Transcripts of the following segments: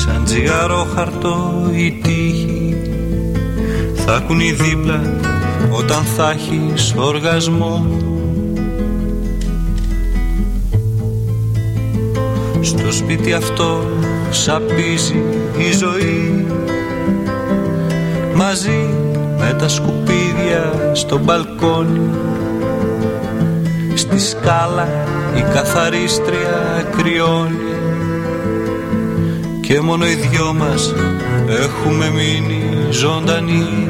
Σαν τσιγάρο χαρτό η τύχη. Θα κουνεί δίπλα όταν θα έχεις οργασμό. Στο σπίτι αυτό σαπίζει η ζωή. Μαζί με τα σκουπίδια στο μπαλκόνι. Στη σκάλα η καθαρίστρια κρυώνει Και μόνο οι δυο μας έχουμε μείνει ζωντανοί.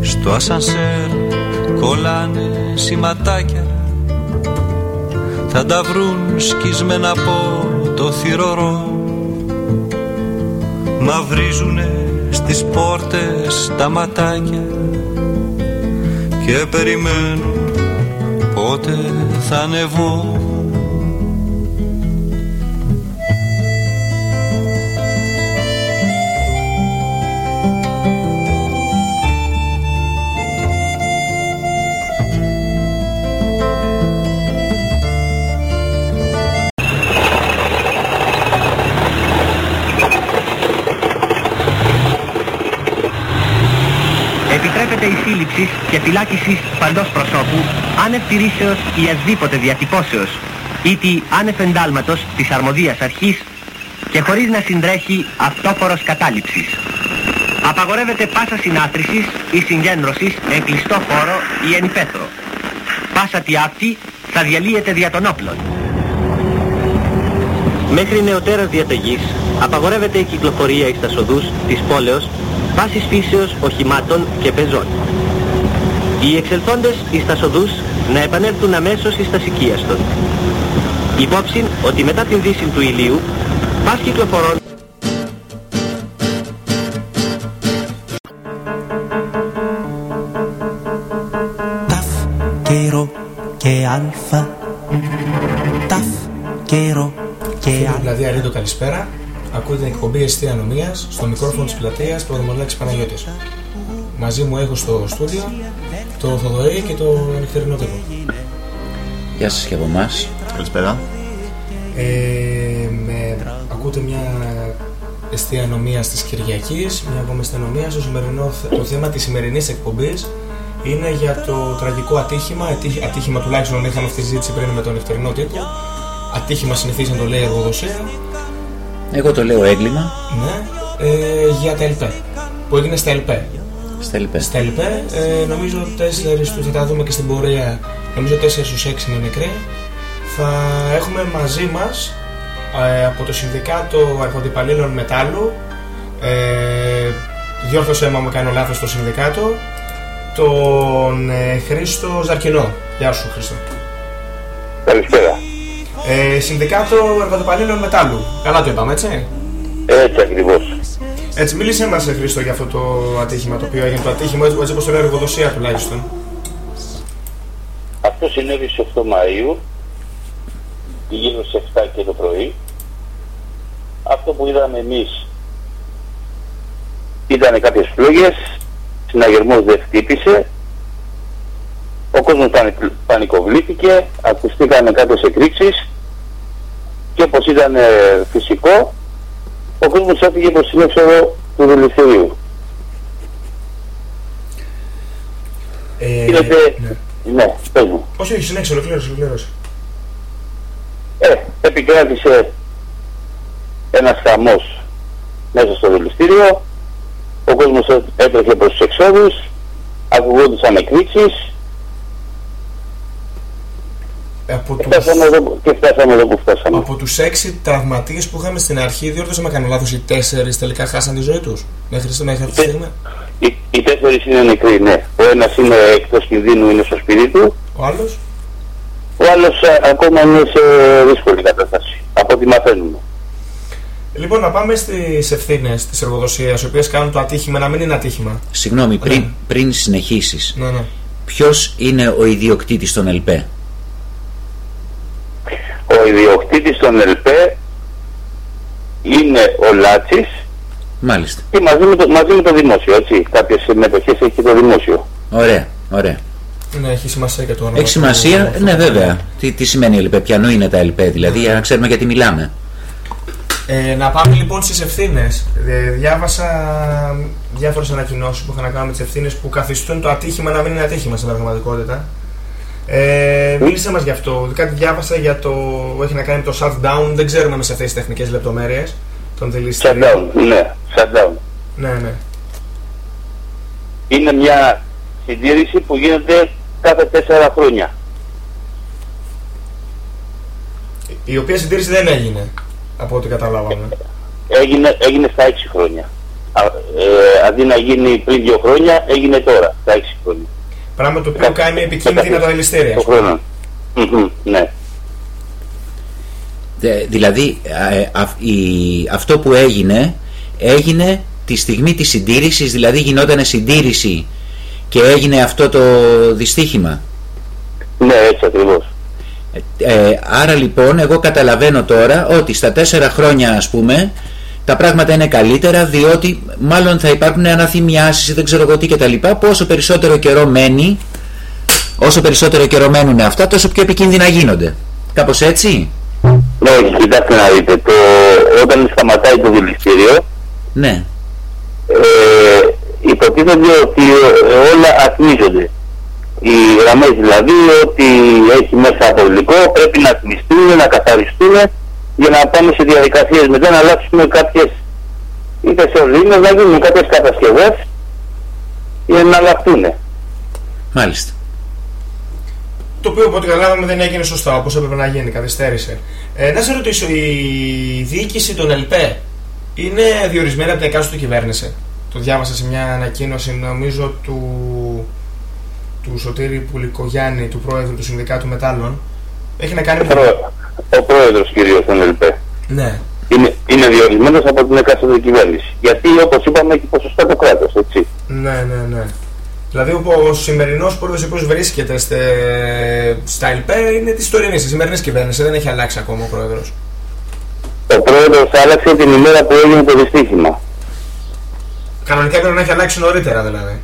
Στο ασανσέρ κολλάνε σηματάκια. Θα τα βρουν σκισμένα από το θυρωρό. Μαυρίζουνε στις πόρτες τα ματάκια. Και περιμένουν πότε θα ανεβώ Επιτρέπεται η σύλληψη και φυλάκισης παντός προσώπου άνευ τηρήσεως ή ασδήποτε διατυπώσεως ή τη άνευ εντάλματος της αρμοδίας αρχής και χωρίς να συντρέχει αυτόφορος κατάληψης. Απαγορεύεται πάσα συνάθρησης ή συγκέντρωσης εν κλειστό χώρο ή εν υπαίθρο. Πάσα τι αυτή θα διαλύεται δια των όπλων. Μέχρι νεωτέρας διαταγής απαγορεύεται η κυκλοφορία εις τα οδούς της πόλεως βάσης φύσεως οχημάτων και πεζών. Οι εξελθόντες εις τα οδούς να επανέλθουν αμέσως εις τα σικίαστον. Υπόψη ότι μετά την δύση του ηλίου πας κυκλοφορών Ταφ καιρό και αλφα Ταφ καιρό και Φίλοι αλφα πλατεία Ρίδο, καλησπέρα. Ακούτε την εκπομπή Εστία Ανομία στο μικρόφωνο της πλατείας Πρωτομολέξη Παναγιώτης. Μαζί μου έχω στο στούντιο το Θοδωρή και το νυχτερινό τύπο. Γεια σας και από εμάς. Καλησπέρα. Ε, με, ακούτε μια εστία ανομίας της Κυριακής, μια ακόμα αστυνομία. Το, σημερινό, θε- το θέμα της σημερινής εκπομπής είναι για το τραγικό ατύχημα. Ατύχη- Ατύχημα τουλάχιστον είχαμε αυτή τη συζήτηση πριν με τον νυχτερινό τύπο. Ατύχημα συνηθίζει να το λέει εργοδοσία. Εγώ το λέω έγκλημα Ναι, ε, για τα ΕΛΠΕ. Που έγινε στα ΕΛΠΕ. Στα ΕΛΠΕ. Στα ΕΛΠΕ, ε, νομίζω τέσσερις τους θα τα δούμε και στην πορεία. Νομίζω 4 στους 6 είναι νεκροί. Θα έχουμε μαζί μας ε, από το Συνδικάτο Αρχοντυπαλλήλων Μετάλλου. Ε, διόρθωσέ μου αν κάνω λάθος το Συνδικάτο. Τον ε, Χρήστο Ζαρκινό. Γεια σου Χρήστο. Καλησπέρα. Ε, Συνδικάτο Εργοδοπαλλήλων Μετάλλου. Καλά το είπαμε, έτσι; Έτσι ακριβώς. Έτσι, μίλησε μας, Χρήστο, για αυτό το ατύχημα το οποίο έγινε. Το ατύχημα, έτσι, έτσι όπως το λέει η εργοδοσία τουλάχιστον. Αυτό συνέβη στις 8 Μαΐου, γύρω στις 7 και το πρωί. Αυτό που είδαμε εμείς ήταν κάποιες φλόγες, συναγερμός δεν χτύπησε, ο κόσμος πανικ- πανικοβλήθηκε, ακουστήκαν κάποιες εκρήξεις και όπως ήταν ε, φυσικό, ο κόσμος έφυγε προς την έξοδο του δηληστηρίου. Ε, Είδατε, ναι. ναι, πες μου. Όχι, όχι, συνέχισε, ολοκλήρωσε, ολοκλήρωσε. Ε, επικράτησε ένας χαμός μέσα στο δηληστήριο, ο κόσμος έ- έτρεχε προς τους εξόδους, ακουγόντουσαν εκρήξεις Από και τους, φτάσαμε εδώ, που- και φτάσαμε εδώ που φτάσαμε. από τους έξι τραυματίες που είχαμε στην αρχή, διόρθωσα με κάνω λάθος, οι τέσσερις τελικά χάσαν τη ζωή τους. Μέχρι, στη- μέχρι αυτή τη στιγμή; Οι, οι τέσσερις είναι νεκροί, ναι. Ο ένας είναι εκτός κινδύνου, είναι στο σπίτι του, Ο άλλος, ο άλλος α, ακόμα είναι σε δύσκολη κατάσταση, από ό,τι μαθαίνουμε. Λοιπόν, να πάμε στις ευθύνες της εργοδοσίας, οι οποίες κάνουν το ατύχημα να μην είναι ατύχημα. Συγγνώμη, πριν, Ναι. πριν συνεχίσεις. Ναι, ναι. Ποιος είναι ο ιδιοκτήτης των ΕΛΠΕ; Ο ιδιοκτήτης των ΕΛΠΕ είναι ο Λάτσης Μάλιστα. και μαζί με το, μαζί με το δημόσιο, έτσι. Κάποιες μετοχές έχει το δημόσιο. Ωραία, ωραία. Ναι, έχει σημασία και το όνομα. Έχει του- σημασία, ναι βέβαια. Τι, τι σημαίνει ΕΛΠ, ποιανού είναι τα ΕΛΠ, δηλαδή, για να ξέρουμε γιατί μιλάμε. Ε, να πάμε λοιπόν στις ευθύνες. διάβασα διάφορες ανακοινώσεις που είχαν να κάνουν με τις ευθύνες που καθιστούν το ατύχημα να μην είναι ατύχημα στην πραγματικότητα. Ε, μίλησε μας γι' αυτό. Κάτι διάβασα για το. έχει να κάνει με το shutdown. Δεν ξέρουμε εμείς αυτές τις τεχνικές λεπτομέρειες των δηληστηρίων. Shutdown, ναι, shutdown. Ναι, ναι. Είναι μια συντήρηση που γίνεται κάθε τέσσερα χρόνια. Η οποία συντήρηση δεν έγινε από ό,τι καταλάβαμε. Έγινε, έγινε στα έξι χρόνια. Α, ε, αντί να γίνει πριν δύο χρόνια, έγινε τώρα, στα έξι χρόνια. Πράγμα το οποίο κάνει επικίνδυνα τα δηληστήρια. Το χρόνο. Μμμ, Ναι. Ε, Δηλαδή, ε, αυ- η- αυτό που έγινε, έγινε τη στιγμή της συντήρησης, δηλαδή γινόταν συντήρηση και έγινε αυτό το δυστύχημα. Ναι, έτσι ακριβώς. Ε, άρα λοιπόν εγώ καταλαβαίνω τώρα ότι στα τέσσερα χρόνια ας πούμε τα πράγματα είναι καλύτερα διότι μάλλον θα υπάρχουν αναθυμιάσεις ή δεν ξέρω εγώ τι και τα λοιπά που όσο περισσότερο καιρό μένει όσο περισσότερο καιρό μένουν αυτά τόσο πιο επικίνδυνα γίνονται. Κάπως έτσι; Ναι, όχι, κοιτάξτε να δείτε. Το, όταν σταματάει το δηληστήριο, Ναι. ε, υποτίθεται ότι ε, όλα αθμίζονται. Οι γραμμές δηλαδή ότι έχει μέσα από υλικό πρέπει να αθμιστούν, να καθαριστούν για να πάμε σε διαδικασίες μετά να αλλάξουμε κάποιες είτε σωλήνες, να γίνουν κάποιες κατασκευές για να αλλάχτούν. Μάλιστα. Το οποίο από ό,τι καταλάβαμε δεν έγινε σωστά όπως έπρεπε να γίνει, καθυστέρησε. Ε, να σε ρωτήσω, η διοίκηση των ΕΛΠΕ είναι διορισμένη από την εκάστοτε κυβέρνηση; Το διάβασα σε μια ανακοίνωση, νομίζω, του, του Σωτήρη Πουλικογιάννη, του πρόεδρου του Συνδικάτου Μετάλλων. Έχει να κάνει Ο, με. πρό, ο πρόεδρος κυρίως των ΕΛΠΕ Ναι. είναι, είναι διορισμένος από την εκάστοτε κυβέρνηση. Γιατί όπως είπαμε έχει ποσοστά το κράτος, έτσι. Ναι, ναι, ναι. Δηλαδή ο σημερινός πρόεδρος ο οποίος βρίσκεται στε, στα ΕΛΠΕ είναι της τωρινής, της σημερινής κυβέρνησης. Δεν έχει αλλάξει ακόμα ο πρόεδρος. Ο πρόεδρος άλλαξε την ημέρα που έγινε το δυστύχημα. Κανονικά πρέπει να έχει αλλάξει νωρίτερα δηλαδή.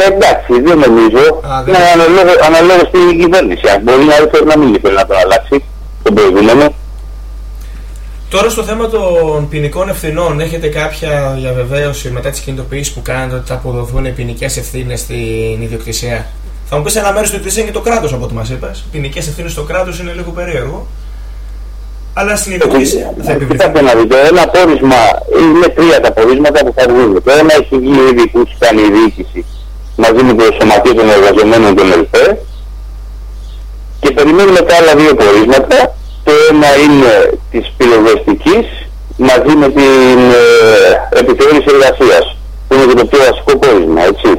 Ε, εντάξει, δεν νομίζω. Α, δεν- Είναι αναλόγω, αναλόγως στην κυβέρνηση. Αν μπορεί να ήθελε να μην ήθελε να το αλλάξει τον προηγούμενο. Τώρα στο θέμα των ποινικών ευθυνών, έχετε κάποια διαβεβαίωση μετά τις κινητοποιήσεις που κάνετε ότι θα αποδοθούν οι ποινικές ευθύνες στην ιδιοκτησία; Θα μου πεις ένα μέρος του ιδιοκτησία είναι και το κράτος από ό,τι μας είπες. Ποινικές ευθύνες στο κράτος είναι λίγο περίεργο. Αλλά στην ιδιοκτησία θα επιβληθούν. Κοιτάξτε να δείτε, ένα πόρισμα, είναι τρία τα πορίσματα που θα βγουν. Το ένα έχει βγει ήδη που έχει κάνει η διοίκηση μαζί με το Σωματείο των Εργαζομένων των ΕΛΠΕ και περιμένουμε τα άλλα δύο πορίσματα. Το ένα είναι της πυροβεστικής μαζί με την ε, επιθεώρηση εργασίας που είναι και το πιο βασικό πόρισμα, έτσι.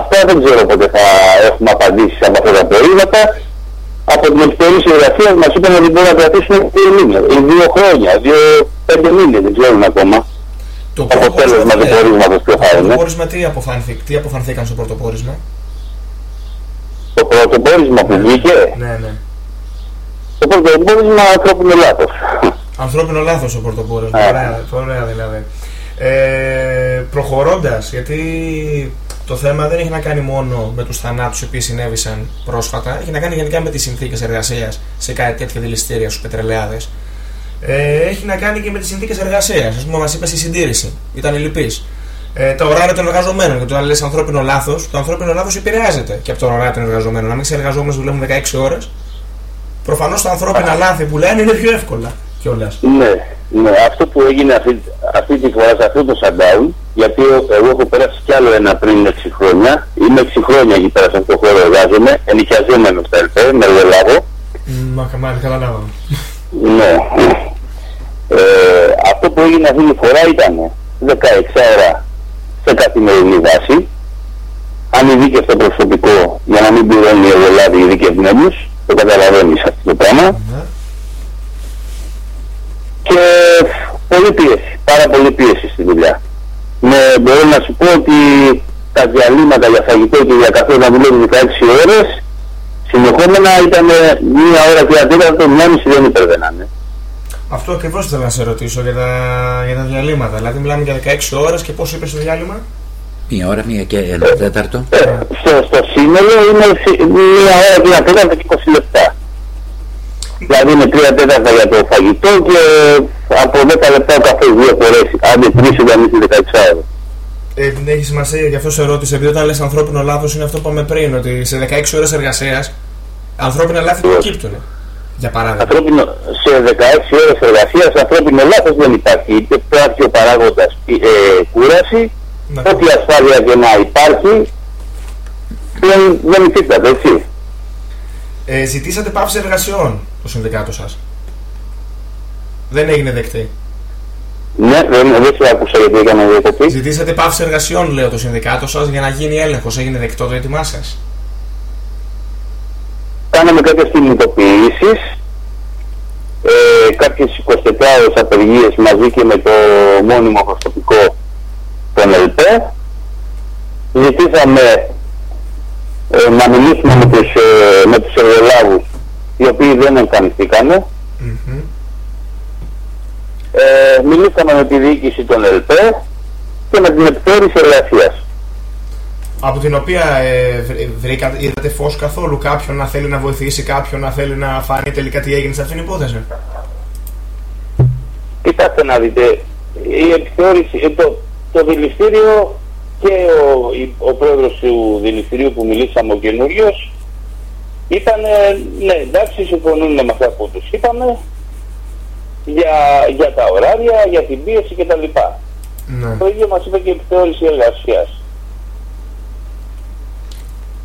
Αυτά δεν ξέρω πότε θα έχουμε απαντήσεις από αυτά τα πορίσματα. Από την επιθεώρηση εργασίας μας είπαν ότι μπορεί να κρατήσουν δύο μήνες, ή δύο χρόνια, δύο πέντε μήνες, δεν ξέρουν ακόμα. Το Το αποτέλεσμα του ναι. πορίσματος ποιο θα Το είναι; πόρισμα τι, αποφάνθη, τι αποφανθήκαν στο πρώτο πόρισμα; Το πρώτο πόρισμα που βγήκε, Ναι, ναι. το πρώτο πόρισμα ανθρώπινο λάθος. Ανθρώπινο λάθος το πρώτο πόρισμα. Ε. Ωραία, ωραία δηλαδή. Ε, Προχωρώντας, γιατί το θέμα δεν έχει να κάνει μόνο με τους θανάτους οι οποίοι συνέβησαν πρόσφατα, έχει να κάνει γενικά με τις συνθήκες εργασίας σε κάτι τέτοια δηληστήρια στους πετρελαιάδε. Ε, έχει να κάνει και με τις συνθήκες εργασίας. Α πούμε, μας είπες η συντήρηση. Ήταν λυπής. Ε, τα ωράρια των εργαζομένων. Γιατί όταν λες ανθρώπινο λάθος, το ανθρώπινο λάθος επηρεάζεται και από το ωράριο των εργαζομένων. Αν οι εργαζόμενοι δουλεύουν 16 ώρες, προφανώς τα ανθρώπινα λάθη που λένε είναι πιο εύκολα κιόλας. Ναι, ναι, αυτό που έγινε αυτή, αυτή τη φορά σε αυτό το shutdown, γιατί εγώ έχω περάσει κι άλλο ένα πριν 6 χρόνια, είμαι 6 χρόνια εκεί πέρα σε αυτό το χώρο εργάζομαι, ενοικιαζόμενος στα ΕΛΠΕ, με εργολάβο. Μα μάλιστα καταλάβαμε. Ναι. Ε, αυτό που έγινε αυτή τη φορά ήταν 16 ώρα σε καθημερινή βάση, ανειδίκευτο προσωπικό για να μην πληρώνει οι εργολάβοι ειδικευμένους, το καταλαβαίνεις αυτό το πράγμα. Ναι. και πολύ πίεση, πάρα πολύ πίεση στη δουλειά. Με, μπορώ να σου πω ότι τα διαλύματα για φαγητό και για καφέ να δουλεύει 16 ώρες συνεχόμενα ήταν μία ώρα και ένα τέταρτο, μία μισή δεν υπερβαίνανε. Αυτό ακριβώς θέλω να σε ρωτήσω για τα, για τα διαλύματα. Δηλαδή, μιλάμε για 16 ώρες και πόσο είπες το διάλειμμα, Μία ώρα, μία και ένα τέταρτο. Ε, στο, στο σύνολο είναι σι- μία ώρα και ένα τέταρτο και 20 λεπτά. Δηλαδή είναι τρία τέταρτα για το φαγητό και από 10 λεπτά ο καφές δύο φορές. Άντε τρεις όταν είσαι 16 ώρα. Ε, την έχει σημασία, γι' αυτό σε ρώτησε, επειδή όταν λες ανθρώπινο λάθος είναι αυτό που είπαμε πριν, ότι σε 16 ώρες εργασίας ανθρώπινα λάθη προκύπτουν. Για παράδειγμα. Ανθρώπινο, σε 16 ώρες εργασίας ανθρώπινο λάθος δεν υπάρχει. Είτε υπάρχει ο παράγοντας ε, κούραση, Να ό,τι ασφάλεια και να υπάρχει δεν, δεν υφίσταται, έτσι. Ε, ζητήσατε πάυση εργασιών το συνδικάτος σας. Δεν έγινε δεκτή. Ναι, δεν, δεν σε άκουσα γιατί έκανα διακοπή. Ζητήσατε πάυση εργασιών, λέω το συνδικάτο σας, για να γίνει έλεγχος. Έγινε δεκτό το έτοιμά σας. Κάναμε κάποιες κινητοποιήσεις, ε, κάποιες 24 ώρες απεργίες μαζί και με το μόνιμο προσωπικό των ΕΛΠΕ. Ζητήσαμε ε, να μιλήσουμε με τους, ε, με τους εργολάβους οι οποίοι δεν εμφανιστήκανε. Μμμ. Ε, μιλήσαμε με τη διοίκηση των ΕΛΠΕ και με την επιθεώρηση εργασίας. Από την οποία ε, βρ- βρήκα, είδατε φως καθόλου κάποιον να θέλει να βοηθήσει κάποιον, να θέλει να φανεί τελικά τι έγινε σε αυτήν την υπόθεση; Κοιτάξτε να δείτε, η επιθεώρηση, ε, το, το δηληστήριο και ο, η- ο πρόεδρος του δηληστηρίου που μιλήσαμε, ο καινούριος, ήταν, ναι εντάξει, συμφωνούν με αυτά που τους είπαμε για, για τα ωράρια, για την πίεση κτλ. Ναι. Το ίδιο μας είπε και η επιθεώρηση εργασίας.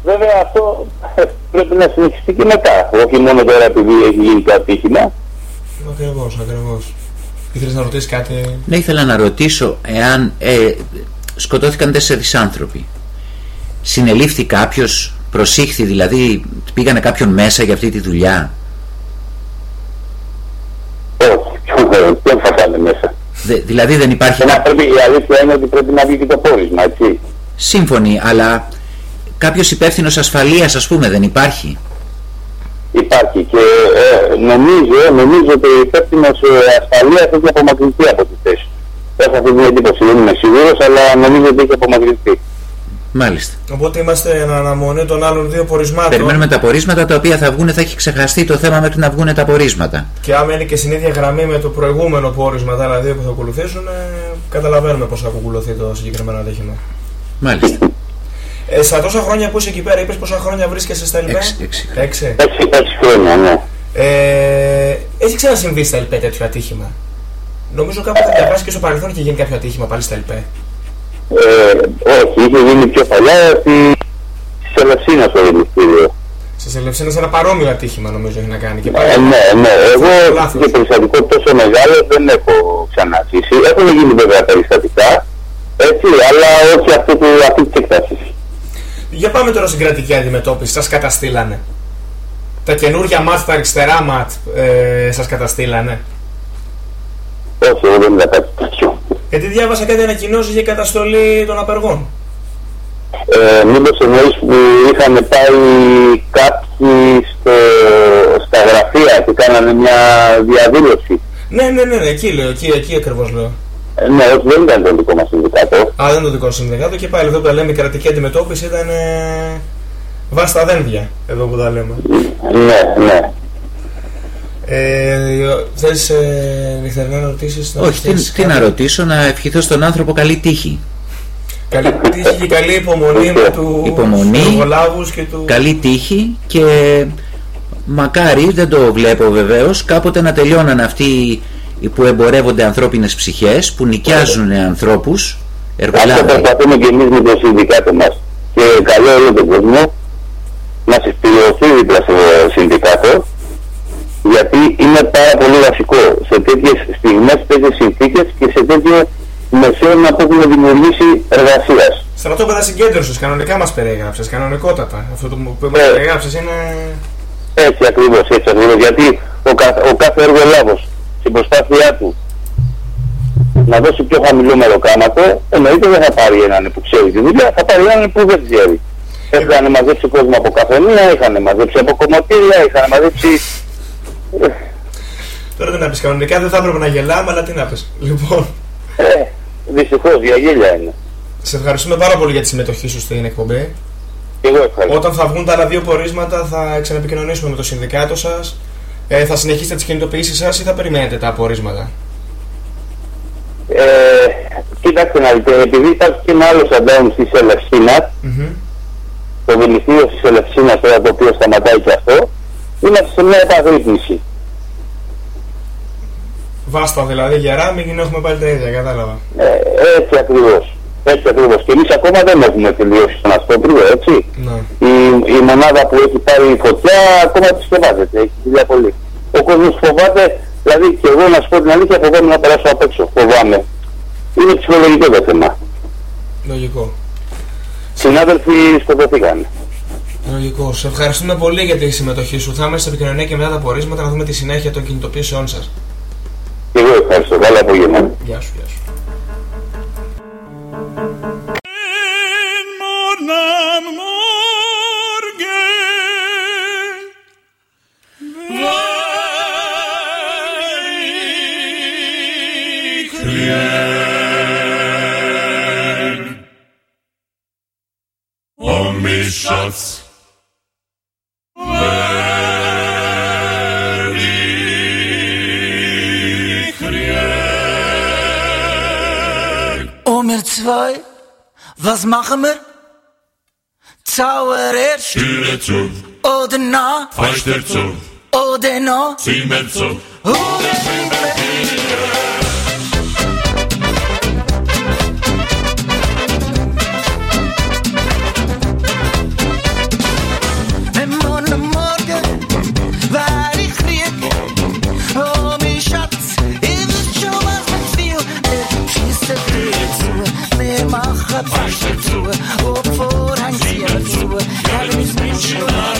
Βέβαια αυτό πρέπει να συνεχιστεί και μετά, όχι μόνο τώρα επειδή έχει γίνει το ατύχημα. Ακριβώς, ακριβώς. Ήθελες να ρωτήσεις κάτι; Ναι, ήθελα να ρωτήσω εάν ε, σκοτώθηκαν τέσσερις άνθρωποι. Συνελήφθη κάποιος, προσήχθη δηλαδή, πήγανε κάποιον μέσα για αυτή τη δουλειά; Όχι, δεν θα πάνε μέσα. Δε- δηλαδή δεν υπάρχει... Ένα πρέπει, η αλήθεια είναι ότι πρέπει να βγει και το πόρισμα, έτσι. Σύμφωνοι, αλλά κάποιος υπεύθυνος ασφαλείας ας πούμε δεν υπάρχει; Υπάρχει και ε, νομίζω, νομίζω ότι ο υπεύθυνος ασφαλείας έχει απομακρυνθεί από τη θέση. Έχω αυτή την εντύπωση, δεν είμαι σίγουρος, αλλά νομίζω ότι έχει απομακρυνθεί. Μάλιστα. Οπότε είμαστε εν αναμονή των άλλων δύο πορισμάτων. Περιμένουμε τα πορίσματα τα οποία θα βγουν, θα έχει ξεχαστεί το θέμα μέχρι να βγουν τα πορίσματα. Και άμα είναι και στην ίδια γραμμή με το προηγούμενο πόρισμα, τα άλλα δύο που θα ακολουθήσουν, ε, καταλαβαίνουμε πώς θα ακολουθεί το συγκεκριμένο ατύχημα. Μάλιστα. Ε, στα τόσα χρόνια που είσαι εκεί πέρα, είπες πόσα χρόνια βρίσκεσαι στα ΕΛΠΕ. Έξι, έξι. Έξι. Έτσι, έτσι χρόνια, ναι. Ε, έχει ξανασυμβεί στα ΕΛΠΕ τέτοιο ατύχημα; Νομίζω κάπου θα διαβάσει και στο παρελθόν είχε γίνει κάποιο ατύχημα πάλι στα ΕΛΠΕ. Ε, όχι, είχε γίνει πιο παλιά στη Σελευσίνα στο δηληστήριο. Σα Ελευσίνα ένα παρόμοιο ατύχημα νομίζω έχει να κάνει και Ε, πάλι. ναι, ναι, εγώ Λάθος. και περιστατικό τόσο μεγάλο δεν έχω ξαναζήσει. Έχουν γίνει βέβαια περιστατικά, έτσι, αλλά όχι αυτού του, αυτή της έκταση. Για πάμε τώρα στην κρατική αντιμετώπιση. Σας καταστήλανε. Τα καινούργια μάτ, τα αριστερά μάτ, ε, σας καταστήλανε. Όχι, εγώ δεν είδα κάτι τέτοιο. Γιατί διάβασα κάτι ανακοινώσεις για καταστολή των απεργών. Ε, μήπως εννοείς που είχαν πάει κάποιοι στο, στα γραφεία και κάνανε μια διαδήλωση. Ναι, ναι, ναι, ναι, εκεί λέω, εκεί, εκεί ακριβώς λέω. Ε, ναι, όχι, δεν ήταν το δικό μας συνδικάτο. Α, δεν είναι το δικό σου συνδικάτο και πάλι εδώ που τα λέμε η κρατική αντιμετώπιση ήταν. Ε, βάστα δένδια εδώ που τα λέμε. Ναι, ναι. Ε, θες ε, νυχτερινά να ρωτήσεις να Όχι, τι, ρωτήσεις τι κάτι; να ρωτήσω, να ευχηθώ στον άνθρωπο καλή τύχη. Καλή τύχη και καλή υπομονή με του Υπομονή. εργολάβους και του... Καλή τύχη και μακάρι, δεν το βλέπω βεβαίως, κάποτε να τελειώναν αυτοί οι που εμπορεύονται ανθρώπινες ψυχές, που νοικιάζουν ανθρώπους, Αυτό εργολάβοι. προσπαθούμε και εμείς με το συνδικάτο μας. Και καλό όλο τον κόσμο να συσπηριωθεί δίπλα στο συνδικάτο γιατί είναι πάρα πολύ βασικό σε τέτοιες στιγμές, σε τέτοιες συνθήκες και σε τέτοιο μεσαίωνα που έχουμε δημιουργήσει εργασίας. Στρατόπεδα συγκέντρωσης, κανονικά μας περιέγραψες, κανονικότατα. Αυτό το που μας Ε. περιέγραψες είναι... Έτσι ακριβώς, έτσι ακριβώς. Γιατί ο, κα, ο κάθε εργολάβος στην προσπάθειά του να δώσει πιο χαμηλό μεροκάματο, εννοείται δεν θα πάρει έναν που ξέρει τη δουλειά, θα πάρει έναν που δεν ξέρει. Είχαν μαζέψει κόσμο από καφενεία, είχαν μαζέψει από κομμωτήρια, είχαν μαζέψει... Ε, Τώρα τι να πεις, κανονικά δεν θα έπρεπε να γελάμε, αλλά τι να πεις. Λοιπόν, Ε, δυστυχώς για γέλια είναι. Σε ευχαριστούμε πάρα πολύ για τη συμμετοχή σου στην εκπομπή. Και εγώ ευχαριστώ. Όταν θα βγουν τα άλλα δύο πορίσματα θα ξαναεπικοινωνήσουμε με το συνδικάτο σας. Ε, θα συνεχίσετε τις κινητοποιήσεις σας ή θα περιμένετε τα απορίσματα; Ε, κοίταξτε να δείτε, επειδή υπάρχει και ένα άλλος shutdown στη Ελευσίνας, Μμμ. το δηληστήριο της Ελευσίνας τώρα το οποίο σταματάει και αυτό, είμαστε σε μια επαγρύπνηση. Βάστα δηλαδή γερά, μην έχουμε πάλι τα ίδια, κατάλαβα. Ε, έτσι ακριβώς. Έτσι ακριβώς. Και εμείς ακόμα δεν έχουμε τελειώσει στον αστόπριο, έτσι. Ναι. Η, η μονάδα που έχει πάρει φωτιά ακόμα επισκευάζεται. Έχει δουλειά πολύ. Ο κόσμος φοβάται, δηλαδή και εγώ να σου πω την αλήθεια φοβάμαι να περάσω απ' έξω. Φοβάμαι. Είναι ψυχολογικό το θέμα. Λογικό. Συνάδελφοι σκοτωθήκαν. Λογικό. Σε ευχαριστούμε πολύ για τη συμμετοχή σου. Θα είμαστε σε επικοινωνία και μετά τα απορίσματα να δούμε τη συνέχεια των κινητοποιήσεών σας. Και εγώ ευχαριστώ. Καλό απόγευμα. Γεια σου, γεια σου. Oh, mich Schatz. Nummer zwei, was machen wir? Zauber er? Stüre zu. Oder na? Feister zu. Oder no. Zimmer zu. Oder Zimmer. wir? Wasza tru, o porancie tru, ela bym zmieniła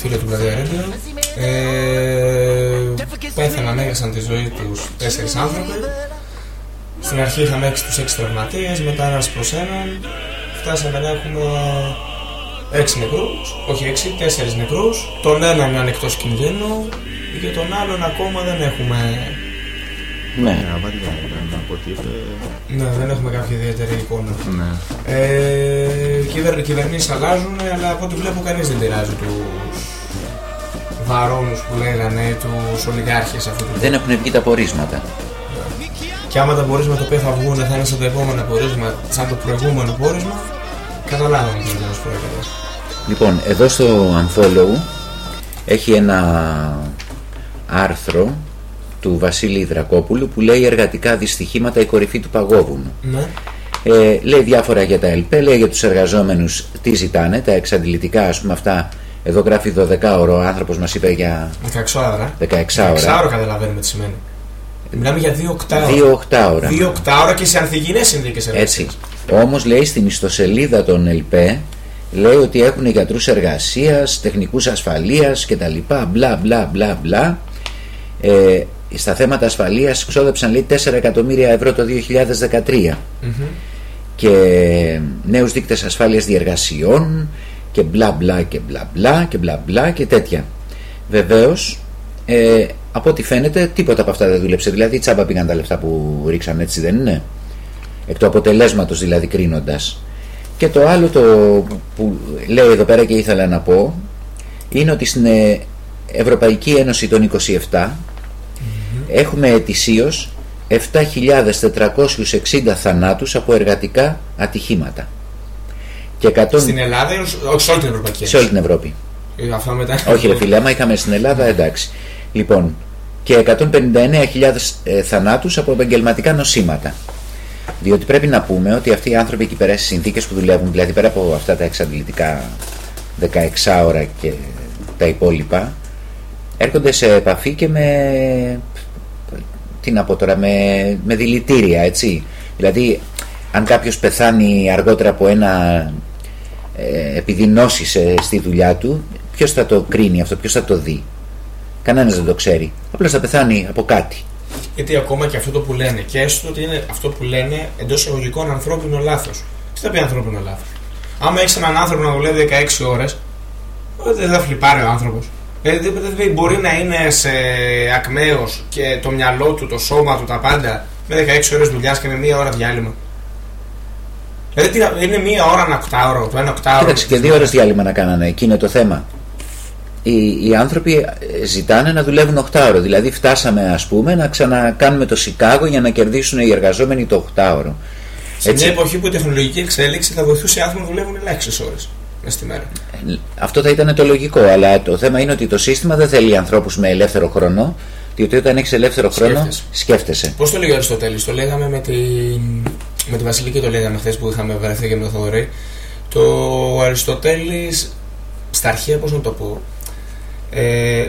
φίλοι του Βραδιά Radio, ε, πέθαναν, έχασαν τη ζωή τους τέσσερις άνθρωποι Στην αρχή είχαμε 6 τους 6 τραυματίες, μετά ένας προς έναν. Φτάσαμε να έχουμε 6 νεκρούς, όχι 6, 4 νεκρούς. Τον έναν είναι εκτός κινδύνου και τον άλλον ακόμα δεν έχουμε Ναι. Ναι, αβαντιά ήταν από ό,τι είπε. Ναι, δεν έχουμε κάποια ιδιαίτερη εικόνα. Ναι. Ε, κυβερ, κυβερνήσεις αλλάζουν, αλλά από ό,τι βλέπω κανείς δεν πειράζει τους βαρόνους που λέγανε, τους ολιγάρχες αυτού του Δεν έχουν βγει τα πορίσματα. Και άμα τα πορίσματα τα οποία θα βγουν θα είναι σαν το επόμενο πορίσμα, σαν το προηγούμενο πόρισμα, καταλάβαμε τι είναι πρόκειται. Λοιπόν, εδώ στο Ανθόλογου έχει ένα άρθρο του Βασίλη Ιδρακόπουλου που λέει εργατικά δυστυχήματα η κορυφή του παγόβουνου. Ναι. Ε, λέει διάφορα για τα ΕΛΠΕ, λέει για τους εργαζόμενους τι ζητάνε, τα εξαντλητικά ας πούμε αυτά. Εδώ γράφει 12 ώρο, ο άνθρωπος μας είπε για 16 ώρα. 16 ώρα. ώρα καταλαβαίνουμε τι σημαίνει. Μιλάμε για 2 οκτάωρα. 2 οκτάωρα. 2 οκτάωρα και σε ανθυγινές συνθήκες εργασίας. Έτσι. Όμως λέει στην ιστοσελίδα των ΕΛΠΕ λέει ότι έχουν γιατρούς εργασίας, τεχνικούς ασφαλείας και τα λοιπά, μπλα μπλα μπλα μπλα. Ε, στα θέματα ασφαλείας ξόδεψαν λέει 4 εκατομμύρια ευρώ το 2013 Μμμ. και νέους δείκτες ασφάλειας διεργασιών και μπλα μπλα και μπλα μπλα και μπλα μπλα και τέτοια. Βεβαίως, ε, από ό,τι φαίνεται τίποτα από αυτά δεν δούλεψε. Δηλαδή τσάμπα πήγαν τα λεφτά που ρίξαν έτσι δεν είναι; Εκ του αποτελέσματος δηλαδή κρίνοντας. Και το άλλο το που λέω εδώ πέρα και ήθελα να πω είναι ότι στην ε, Ευρωπαϊκή Ένωση των 27 έχουμε ετησίως 7.460 θανάτους από εργατικά ατυχήματα. Και 100... Στην Ελλάδα ή ως- όχι σε όλη την Ευρωπαϊκή σε όλη την Ευρώπη. Ε, Αυτό μετά. Όχι ρε φίλε, άμα είχαμε στην Ελλάδα εντάξει. Λοιπόν, και 159.000 ε, θανάτους από επαγγελματικά νοσήματα. Διότι πρέπει να πούμε ότι αυτοί οι άνθρωποι εκεί πέρα στις συνθήκες που δουλεύουν, δηλαδή πέρα από αυτά τα εξαντλητικά 16 ώρα και τα υπόλοιπα, έρχονται σε επαφή και με, τι να πω τώρα, με, με δηλητήρια, έτσι. Δηλαδή, αν κάποιος πεθάνει αργότερα από ένα ε, επειδή νόσησε στη δουλειά του, ποιος θα το κρίνει αυτό, ποιος θα το δει; Κανένας δεν το ξέρει. Απλώς θα πεθάνει από κάτι. Γιατί ακόμα και αυτό το που λένε, και έστω ότι είναι αυτό που λένε εντός εισαγωγικών ανθρώπινο λάθος. Τι θα πει ανθρώπινο λάθος; Άμα έχεις έναν άνθρωπο να δουλεύει 16 ώρες, δεν θα φλιπάρει ο άνθρωπος. Δηλαδή μπορεί να είναι σε ακμαίος και το μυαλό του, το σώμα του, τα πάντα με 16 ώρες δουλειάς και με μία ώρα διάλειμμα. Δηλαδή τι να- είναι μία ώρα ένα οκτάωρο, το ένα οκτάωρο. Κοίταξε και δύο ώρες διάλειμμα να κάνανε. Εκεί είναι το θέμα. Οι, οι άνθρωποι ε, ζητάνε να δουλεύουν 8 ώρο. Δηλαδή, φτάσαμε, ας πούμε, να ξανακάνουμε το Σικάγο για να κερδίσουν οι εργαζόμενοι το 8 ώρο. Σε μια εποχή που η τεχνολογική εξέλιξη θα βοηθούσε οι άνθρωποι να δουλεύουν ελάχιστες ώρες μέσα στη μέρα. Αυτό θα ήταν το λογικό. Αλλά το θέμα είναι ότι το σύστημα δεν θέλει ανθρώπους με ελεύθερο χρόνο. Διότι όταν έχεις ελεύθερο χρόνο, Σκέφτεσαι. σκέφτεσαι. Πώς το λέει ο Αριστοτέλης, το λέγαμε με τη, με τη Βασιλική, το λέγαμε χθες που είχαμε βρεθεί και με τον Θοδωρή. Το Αριστοτέλης, στα αρχαία, πώς να το πω, ε,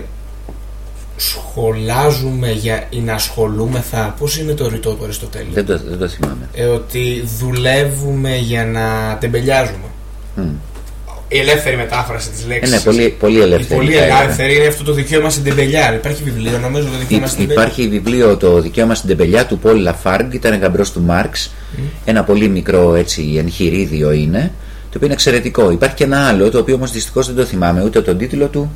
σχολάζουμε για ή να ασχολούμεθα. Πώς είναι το ρητό του Αριστοτέλη, Δεν το, δεν το θυμάμαι. ε, Ότι δουλεύουμε για να τεμπελιάζουμε. Μμ. Η ελεύθερη μετάφραση της Ε, λέξης. ναι, πολύ, πολύ Η ελεύθερη. πολύ θα έλεγα. ελεύθερη είναι αυτό το δικαίωμα στην τεμπελιά. Υπάρχει βιβλίο, νομίζω το δικαίωμα στην Υ- τεμπελιά. Υπάρχει βιβλίο το δικαίωμα στην τεμπελιά του Πολ Λαφάργκ, ήταν γαμπρός του Μάρξ. Ένα πολύ μικρό έτσι εγχειρίδιο είναι, το οποίο είναι εξαιρετικό. Υπάρχει και ένα άλλο, το οποίο όμως δυστυχώς δεν το θυμάμαι ούτε τον τίτλο του,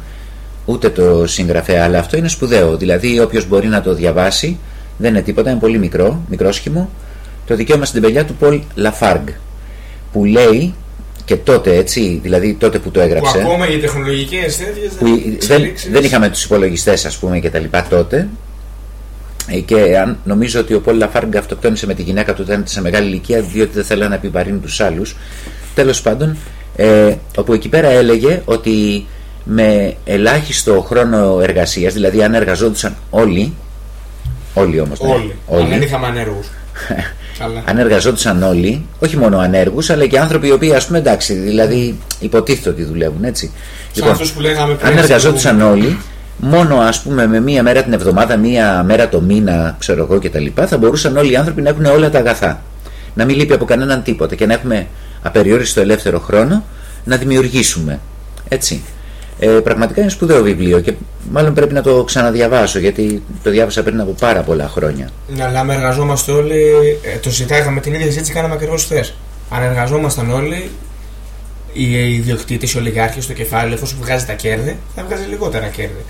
ούτε το συγγραφέα, αλλά αυτό είναι σπουδαίο. Δηλαδή, όποιος μπορεί να το διαβάσει, δεν είναι τίποτα, είναι πολύ μικρό, μικρόσχημο. Το δικαίωμα στην τεμπελιά του Πολ Λαφάργκ, που λέει και τότε, έτσι, δηλαδή τότε που το Που έγραψε ακόμα οι τεχνολογικές τέτοιες που δεν, δεν είχαμε τους υπολογιστές ας πούμε και τα λοιπά τότε Ε, και αν, νομίζω ότι ο Πολ Λαφάργκ αυτοκτόνησε με τη γυναίκα του όταν ήταν σε μεγάλη ηλικία διότι δεν θέλανε να επιβαρύνει τους άλλους τέλος πάντων ε, όπου εκεί πέρα έλεγε ότι με ελάχιστο χρόνο εργασίας δηλαδή αν εργαζόντουσαν όλοι όλοι όμως ναι, Όλοι. Αν δεν είχαμε ανέργους. Καλά. αν εργαζόντουσαν όλοι, όχι μόνο ανέργους, αλλά και άνθρωποι οι οποίοι, ας πούμε, εντάξει, δηλαδή υποτίθεται ότι δουλεύουν, έτσι. Σαν αυτούς που λέγαμε πριν, αν εργαζόντουσαν στην όλοι, μόνο ας πούμε με μία μέρα την εβδομάδα, μία μέρα το μήνα, ξέρω εγώ κτλ., θα μπορούσαν όλοι οι άνθρωποι να έχουν όλα τα αγαθά. Να μην λείπει από κανέναν τίποτα και να έχουμε απεριόριστο ελεύθερο χρόνο να δημιουργήσουμε. Έτσι. Ε, πραγματικά είναι σπουδαίο βιβλίο και μάλλον πρέπει να το ξαναδιαβάσω γιατί το διάβασα πριν από πάρα πολλά χρόνια. Ναι, αλλά άμα εργαζόμαστε όλοι, ε, το συζητάγαμε την ίδια συζήτηση, κάναμε ακριβώς χθε. Αν εργαζόμασταν όλοι, οι ιδιοκτήτε, οι ολιγάρχε, το κεφάλαιο, εφόσον βγάζει τα κέρδη, θα βγάζει λιγότερα κέρδη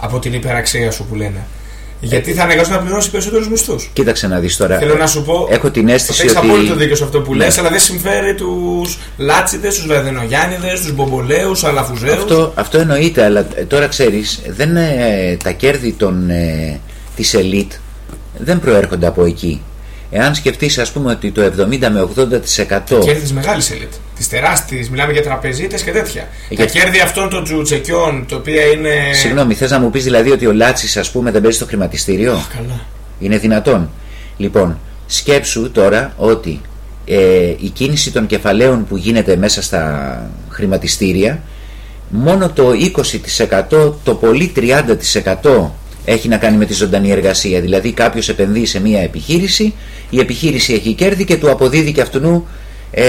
από την υπεραξία σου που λένε. Γιατί θα αναγκαστούν να πληρώσει περισσότερους μισθούς. Κοίταξε να δεις τώρα. Θέλω να σου πω. Έχω την αίσθηση Έχει ότι. απόλυτο δίκιο σε αυτό που Ναι. λες, αλλά δεν συμφέρει τους Λάτσιδες, τους Βεδενογιάννηδε, τους Μπομπολέους, του Αλαφουζέους. Αυτό, αυτό εννοείται, αλλά ε, τώρα ξέρεις, δεν, ε, τα κέρδη των, ε, της ελίτ δεν προέρχονται από εκεί. Εάν σκεφτείς ας πούμε ότι το 70 με 80% Κέρδη της μεγάλης ελίτ. Της τεράστιας, μιλάμε για τραπεζίτες και τέτοια. Για- Τα κέρδη αυτών των τζουτσεκιών, τα οποία είναι. Συγγνώμη, θες να μου πεις δηλαδή ότι ο Λάτσης ας πούμε δεν παίζει στο χρηματιστήριο; Καλά. Είναι δυνατόν. Λοιπόν, σκέψου τώρα ότι ε, η κίνηση των κεφαλαίων που γίνεται μέσα στα χρηματιστήρια μόνο το 20% το πολύ 30% έχει να κάνει με τη ζωντανή εργασία. Δηλαδή κάποιος επενδύει σε μια επιχείρηση, η επιχείρηση έχει κέρδη και του αποδίδει και αυτού ε,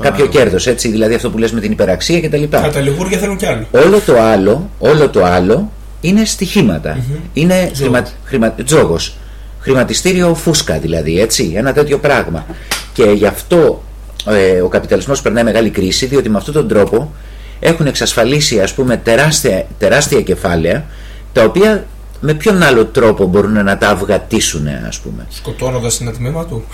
κάποιο κέρδος, έτσι, δηλαδή αυτό που λες με την υπεραξία κτλ. Α, τα λιγούρια θέλουν κι άλλο. Όλο το άλλο, όλο το άλλο είναι στοιχήματα. Είναι χρημα, χρημα, τζόγος. Χρηματιστήριο φούσκα δηλαδή, έτσι, ένα τέτοιο πράγμα. Και γι' αυτό ε, ο καπιταλισμός περνάει μεγάλη κρίση, διότι με αυτόν τον τρόπο έχουν εξασφαλίσει ας πούμε τεράστια, τεράστια κεφάλαια, τα οποία με ποιον άλλο τρόπο μπορούν να τα αυγατήσουν ας πούμε; Σκοτώνοντας ένα τμήμα του.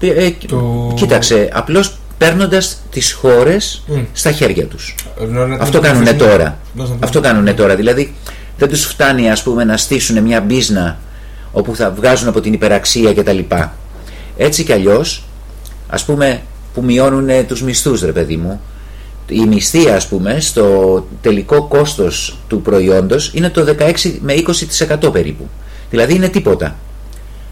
Ε, ε, Το- Κοίταξε, απλώς παίρνοντας τις χώρες Μμ. στα χέρια τους. Ενώ να Αυτό την κάνουν αφήσουν- τώρα. Να την Αυτό κάνουν τώρα. Δηλαδή δεν τους φτάνει ας πούμε να στήσουν μια μπίζνα όπου θα βγάζουν από την υπεραξία κτλ. Έτσι κι αλλιώς ας πούμε που μειώνουν τους μισθούς ρε παιδί μου η μισθή ας πούμε στο τελικό κόστος του προϊόντος είναι το 16 με 20% περίπου. Δηλαδή είναι τίποτα.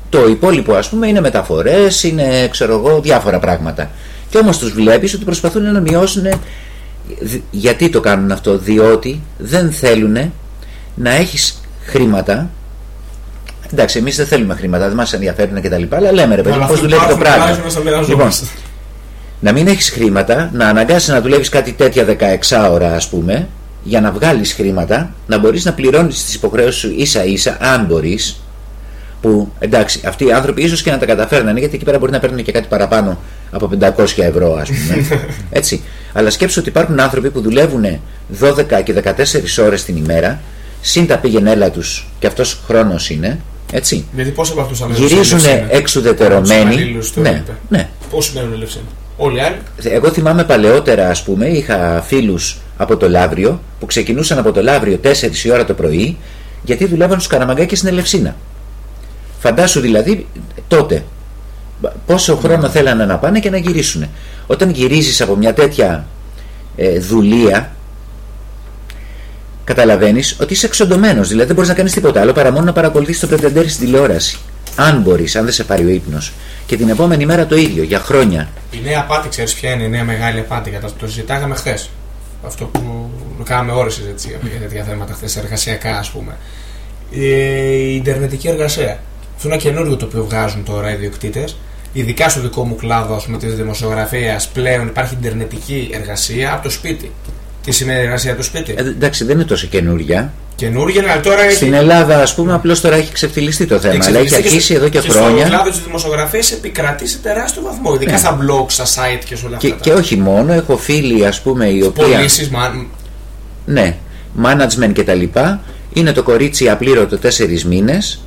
Το υπόλοιπο ας πούμε είναι μεταφορές, είναι ξέρω εγώ διάφορα πράγματα. Και όμως τους βλέπεις ότι προσπαθούν να μειώσουν Δ- γιατί το κάνουν αυτό διότι δεν θέλουν να έχεις χρήματα εντάξει εμείς δεν θέλουμε χρήματα δεν μας ενδιαφέρουν και τα λοιπά αλλά λέμε ρε παιδί Αλλά μου, πώς αφού δουλεύει το υπάρχουν, πράγμα τουλάχιστον να στα λοιπόν, μοιραζόμαστε. Να μην έχεις χρήματα να αναγκάσεις να δουλεύεις κάτι τέτοια 16 ώρα ας πούμε για να βγάλεις χρήματα να μπορείς να πληρώνεις τις υποχρεώσεις σου ίσα ίσα αν μπορείς που εντάξει αυτοί οι άνθρωποι ίσως και να τα καταφέρνανε γιατί εκεί πέρα μπορεί να παίρνουν και κάτι παραπάνω από 500 ευρώ ας πούμε έτσι αλλά σκέψου ότι υπάρχουν άνθρωποι που δουλεύουν 12 και 14 ώρες την ημέρα συν τα πήγαινέλα τους και αυτός χρόνος είναι έτσι Γιατί πόσοι από αυτούς γυρίζουν εξουδετερωμένοι ναι, Ναι. ναι. Πόσοι μένουν ελεύθεροι. Όλοι οι άλλοι. Εγώ θυμάμαι παλαιότερα, ας πούμε, είχα φίλους από το Λαύριο που ξεκινούσαν από το Λαύριο 4 η ώρα το πρωί γιατί δουλεύαν στους Καραμαγκάκες στην Ελευσίνα. Φαντάσου δηλαδή τότε πόσο χρόνο θέλανε να πάνε και να γυρίσουν. Όταν γυρίζεις από μια τέτοια ε, δουλεία καταλαβαίνεις ότι είσαι εξοντωμένος, δηλαδή δεν μπορείς να κάνεις τίποτα άλλο παρά μόνο να παρακολουθείς το πρετεντέρι στην τηλεόραση. Αν μπορείς, αν δεν σε πάρει ο ύπνος. Και την επόμενη μέρα το ίδιο, για χρόνια. Η νέα απάτη, ξέρεις ποια είναι η νέα μεγάλη απάτη. Για το, το συζητάγαμε χθες. Αυτό που κάναμε ώρε συζήτηση για για τέτοια θέματα χθες, εργασιακά ας πούμε. Ε, η Ιντερνετική εργασία. Αυτό είναι ένα καινούριο το οποίο βγάζουν τώρα οι ιδιοκτήτες. Ειδικά στο δικό μου κλάδο ας πούμε, της δημοσιογραφίας πλέον υπάρχει Ιντερνετική εργασία από το σπίτι. Τι σημαίνει εργασία από το σπίτι. Ε, εντάξει, δεν είναι τόσο καινούρια. Καινούργια, αλλά τώρα έχει. Στην Ελλάδα, ας πούμε, απλώς τώρα έχει ξεφτυλιστεί το θέμα. Αλλά έχει εξελιχθεί αρχίσει εδώ και στο χρόνια. κλάδο της δημοσιογραφίας επικρατεί σε τεράστιο βαθμό. Ειδικά Ναι. στα blog, στα site και σε όλα Και, αυτά. και όχι μόνο, έχω φίλοι, ας πούμε, οι οποίοι. Πωλήσεις, μα... Ναι, management και τα λοιπά. Είναι το κορίτσι απλήρωτο 4 μήνες.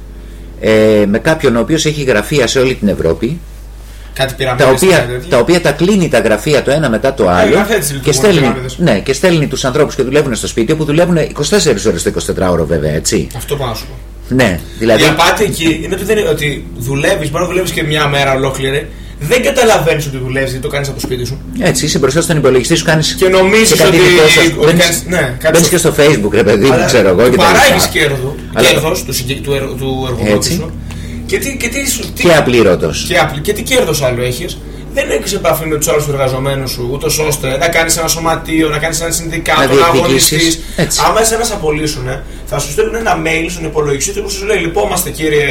Ε, με κάποιον ο οποίος έχει γραφεία σε όλη την Ευρώπη. Κάτι Τα πυραμίδες οποία, και τέτοια. τα οποία τα κλείνει τα γραφεία το ένα μετά το άλλο γραφεία έτσι και λειτουργούν, στέλνει, πυραμίδες. ναι, και στέλνει τους ανθρώπους και δουλεύουν στο σπίτι που δουλεύουν 24 ώρες το 24ωρο βέβαια έτσι Αυτό πάνω σου. πω. ναι, δηλαδή Η απάτη εκεί είναι ότι, δεν είναι, ότι δουλεύεις, μπορεί να δουλεύεις και μια μέρα ολόκληρη, δεν καταλαβαίνεις ότι δουλεύεις γιατί το κάνεις από το σπίτι σου. έτσι είσαι μπροστά στον υπολογιστή σου κάνεις Και νομίζεις κάτι ότι. δικό σας. ότι Μπαίνεις- κάνεις- ναι, κάτι μπαίνεις στο- και στο facebook ρε παιδί μου Αλλά ξέρω εγώ του και τα παράγεις λοιπά. κέρδο, Αλλά- κέρδος του, συγκεκ- του, ερ- του εργοδότη Έτσι. σου. Και τι, και τι, σου- τι, και απλήρωτος και, απλ- και τι κέρδος άλλο έχεις; Δεν έχεις επαφή με τους άλλους εργαζομένους σου, ούτως ώστε να κάνεις ένα σωματείο, να κάνεις ένα συνδικάτο, Να να διεκδικήσεις. αγωνιστείς. Έτσι. Άμα εσένα σε απολύσουν, θα σου στέλνουν ένα mail στον υπολογιστή του που σου λέει: Λυπόμαστε κύριε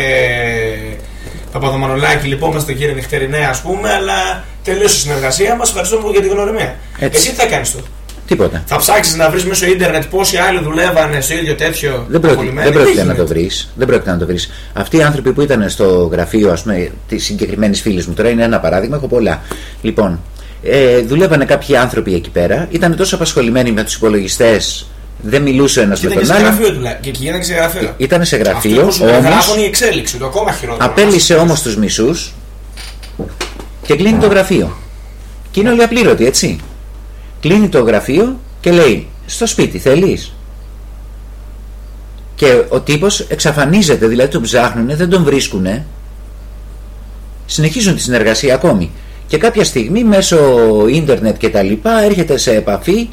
Παπαδομανολάκη, λυπόμαστε κύριε Νυχτερινέ, ας πούμε, αλλά τελείωσε η συνεργασία μας. Ευχαριστούμε για την γνωριμία. Έτσι. Εσύ τι θα κάνεις τότε; Τίποτα. Θα ψάξεις να βρεις μέσω ίντερνετ πόσοι άλλοι δουλεύανε στο ίδιο τέτοιο. Δεν πρόκειται, απολυμμένοι; δεν πρόκειται Τι να το γίνεται. βρεις. Δεν πρόκειται να το βρεις. Αυτοί οι άνθρωποι που ήταν στο γραφείο, ας πούμε, της συγκεκριμένης φίλης μου, τώρα είναι ένα παράδειγμα, έχω πολλά. Λοιπόν, ε, δουλεύανε κάποιοι άνθρωποι εκεί πέρα, ήταν τόσο απασχολημένοι με τους υπολογιστές, δεν μιλούσε ο ένας με Κοίτα και τον σε άλλον. γραφείο τουλάχιστον. Και εκεί γίνανε και σε γραφείο. Ήταν σε Αυτό γραφείο, που σου όμως γράφουν η εξέλιξη, το ακόμα χειρότερο. απέλησε όμως τους μισούς και κλείνει το γραφείο. Και είναι όλοι απλήρωτοι, έτσι. Κλείνει το γραφείο και λέει: Στο σπίτι θέλεις; Και ο τύπος εξαφανίζεται, δηλαδή τον ψάχνουνε, δεν τον βρίσκουνε. Συνεχίζουν τη συνεργασία ακόμη. Και κάποια στιγμή μέσω ίντερνετ και τα λοιπά έρχεται σε επαφή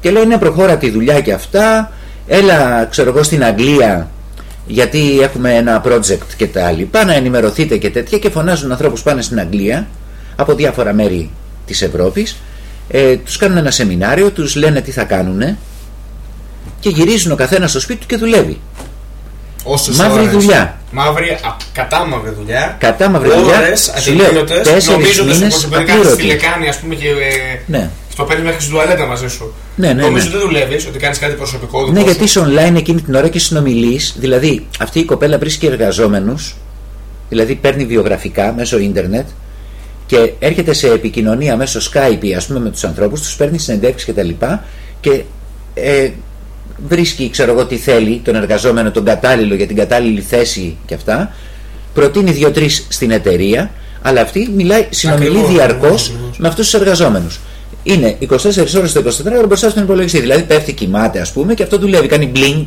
και λέει ναι προχώρα τη δουλειά και αυτά. Έλα ξέρω εγώ στην Αγγλία γιατί έχουμε ένα project και τα λοιπά να ενημερωθείτε και τέτοια και φωνάζουν ανθρώπους πάνε στην Αγγλία από διάφορα μέρη της Ευρώπης ε, τους κάνουν ένα σεμινάριο, τους λένε τι θα κάνουνε και γυρίζουν ο καθένας στο σπίτι του και δουλεύει. Όσες Μαύρη ώρες. δουλειά. Μαύρη, α, κατά μαύρη δουλειά. Κατά μαύρη δουλειά, Ώρες, σου λέω, ατελείωτες, τέσσερις νομίζοντας μήνες πως επειδή κάνεις απλήρωτη. στη λεκάνη, ας πούμε, και ε, Ναι. στο παίρνει μέχρι στην τουαλέτα μαζί σου. Ναι, ναι, Νομίζω ναι. δεν δουλεύεις, ότι κάνεις κάτι προσωπικό. Ναι, δικό γιατί σου. είσαι online εκείνη την ώρα και συνομιλείς. Δηλαδή, αυτή η κοπέλα βρίσκει εργαζόμενους, δηλαδή παίρνει βιογραφικά μέσω ίντερνετ και έρχεται σε επικοινωνία μέσω Skype, ας πούμε, με τους ανθρώπους, τους παίρνει συνεντεύξεις κτλ. Και, και ε, βρίσκει, ξέρω εγώ, τι θέλει, τον εργαζόμενο, τον κατάλληλο για την κατάλληλη θέση και αυτά. Προτείνει δύο-τρεις στην εταιρεία, αλλά αυτή μιλάει, συνομιλεί Ακριβώς, διαρκώς ακριβώς, ακριβώς. με αυτούς τους εργαζόμενους. Είναι 24 ώρες το 24 ώρα μπροστά στον υπολογιστή. Δηλαδή πέφτει, κοιμάται, ας πούμε, και αυτό δουλεύει. Κάνει blink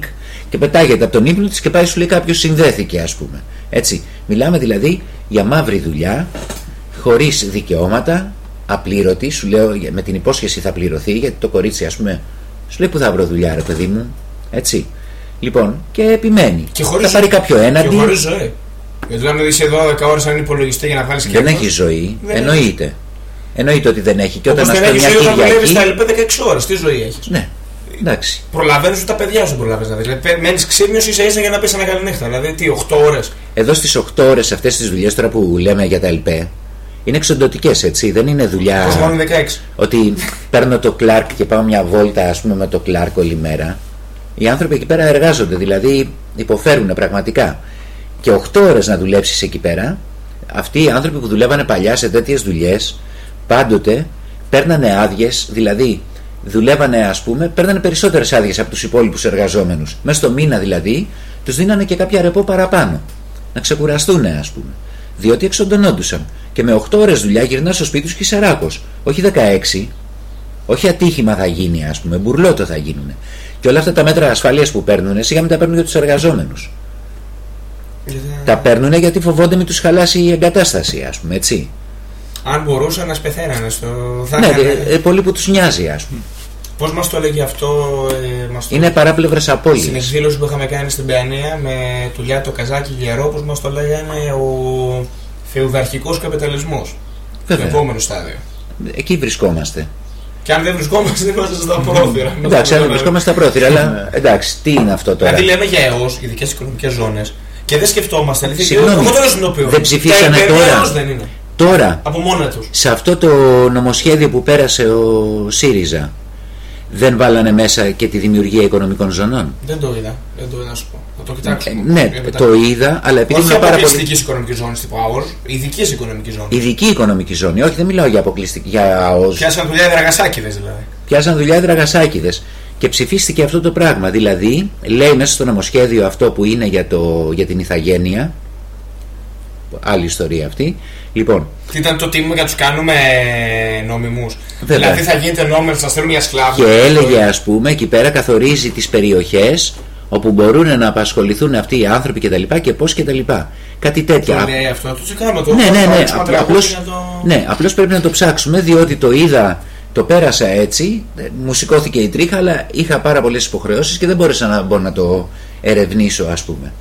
και πετάγεται από τον ύπνο της και πάει σου λέει κάποιος συνδέθηκε, ας πούμε. Έτσι. Μιλάμε δηλαδή για μαύρη δουλειά, χωρίς δικαιώματα, απλήρωτη. Σου λέω με την υπόσχεση θα πληρωθεί, γιατί το κορίτσι, ας πούμε, σου λέει που θα βρω δουλειά, ρε παιδί μου. Έτσι. Λοιπόν, και επιμένει. Και χωρίς θα πάρει ζωή. κάποιο έναντι. Και χωρίς ζωή. Γιατί όταν είσαι 12 ώρες αν υπολογιστή για να βγάλεις Δεν έχει ζωή. Δεν Εννοείται. Εννοείται ότι δεν έχει. Και Όπως όταν δεν ας πούμε, έχεις μια ζωή όταν δουλεύεις Κυριακή. στα ΛΠ 16 ώρες. Τι ζωή έχεις; Ναι, εντάξει. Προλαβαίνεις τα παιδιά σου προλαβαίνεις να δεις. Δηλαδή, μένεις ξύπνιος ίσα ίσα για να πεις ένα καλή νύχτα. Δηλαδή, τι, 8 ώρες; Εδώ στις 8 ώρες αυτές τις δουλειές τώρα που λέμε για τα ΕΛΠΕ είναι εξοντοτικές έτσι. Δεν είναι δουλειά. Πώ μόνο 16. Ότι παίρνω το κλάρκ και πάω μια βόλτα ας πούμε με το κλάρκ όλη μέρα. Οι άνθρωποι εκεί πέρα εργάζονται, δηλαδή υποφέρουν πραγματικά. Και 8 ώρες να δουλέψεις εκεί πέρα, αυτοί οι άνθρωποι που δουλεύανε παλιά σε τέτοιες δουλειές, πάντοτε παίρνανε άδειες, δηλαδή δουλεύανε ας πούμε, παίρνανε περισσότερες άδειες από τους υπόλοιπους εργαζόμενους. Μέσα στο μήνα δηλαδή, τους δίνανε και κάποια ρεπό παραπάνω. Να ξεκουραστούν, ας πούμε. Διότι εξοντωνόντουσαν. Και με 8 ώρες δουλειά γυρνάς στο σπίτι του και σαράκο. Όχι 16, όχι ατύχημα θα γίνει, ας πούμε, μπουρλότο θα γίνουν. Και όλα αυτά τα μέτρα ασφαλείας που παίρνουν, σιγά μην τα παίρνουν για τους εργαζόμενους. Τα παίρνουν γιατί φοβόνται μην τους χαλάσει η εγκατάσταση, ας πούμε, έτσι. Αν μπορούσαν να σπεθαίνανε στο. Θα ναι, έκανε- ε, ε, πολύ που τους νοιάζει, ας πούμε. Πώς μας το έλεγε αυτό, ε, μας το... Είναι παράπλευρες Στην απώλειε. εκδήλωση που είχαμε κάνει στην Παιανία με τουλιά το καζάκι γερό, όπω μας το λέγανε ο φεουδαρχικό καπιταλισμός. Το Βέβαια. επόμενο στάδιο. Εκεί βρισκόμαστε. Και αν δεν βρισκόμαστε, είμαστε στα πρόθυρα. Εντάξει, αν βρισκόμαστε στα πρόθυρα, αλλά εντάξει, τι είναι αυτό τώρα; Δηλαδή λέμε για ΕΟΣ, ειδικέ οικονομικές ζώνες, και δεν σκεφτόμαστε. Δηλαδή, Συγγνώμη, εγώ το συνειδητοποιώ. δεν ψηφίσανε Τα τώρα. ΕΟΣ δεν είναι. Τώρα, Από μόνα τους. σε αυτό το νομοσχέδιο που πέρασε ο ΣΥΡΙΖΑ, δεν βάλανε μέσα και τη δημιουργία οικονομικών ζωνών; Δεν το είδα. Δεν το είδα να σου πω. Θα το Ε, κοιτάξουμε. ναι, Για μετά. το είδα, αλλά επειδή Όχι ήμουν πάρα πολύ. αποκλειστικής οικονομικής ζώνης τύπου ΑΟΣ, ειδικής οικονομικής ζώνης. Ειδική οικονομική ζώνη, όχι δεν μιλάω για αποκλειστική, για ΑΟΣ. Πιάσαν δουλειά οι δραγασάκιδε δηλαδή. Πιάσαν δουλειά οι δραγασάκιδες και ψηφίστηκε αυτό το πράγμα. Δηλαδή, λέει μέσα στο νομοσχέδιο αυτό που είναι για, το, για την ηθαγένεια, άλλη ιστορία αυτή. Λοιπόν, Τι ήταν το τίμημα για να τους κάνουμε νόμιμους; Βέβαια. Δηλαδή θα γίνεται νόμιμος, θα στέλνουν μια σκλάβη. και έλεγε ας πούμε εκεί πέρα καθορίζει τις περιοχές όπου μπορούν να απασχοληθούν αυτοί οι άνθρωποι και τα λοιπά και πώς και τα λοιπά. Κάτι τέτοια. Το λέει αυτό, το τσεκάμε το. Ναι, θα ναι, ναι. ρίξουμε Απλ- τραγούδι Απλώς, για το- ναι, απλώς πρέπει να το ψάξουμε διότι το είδα, το πέρασα έτσι, ε, μου σηκώθηκε η τρίχα, αλλά είχα πάρα πολλές υποχρεώσεις και δεν μπόρεσα να μπορώ να το ερευνήσω, ας πούμε.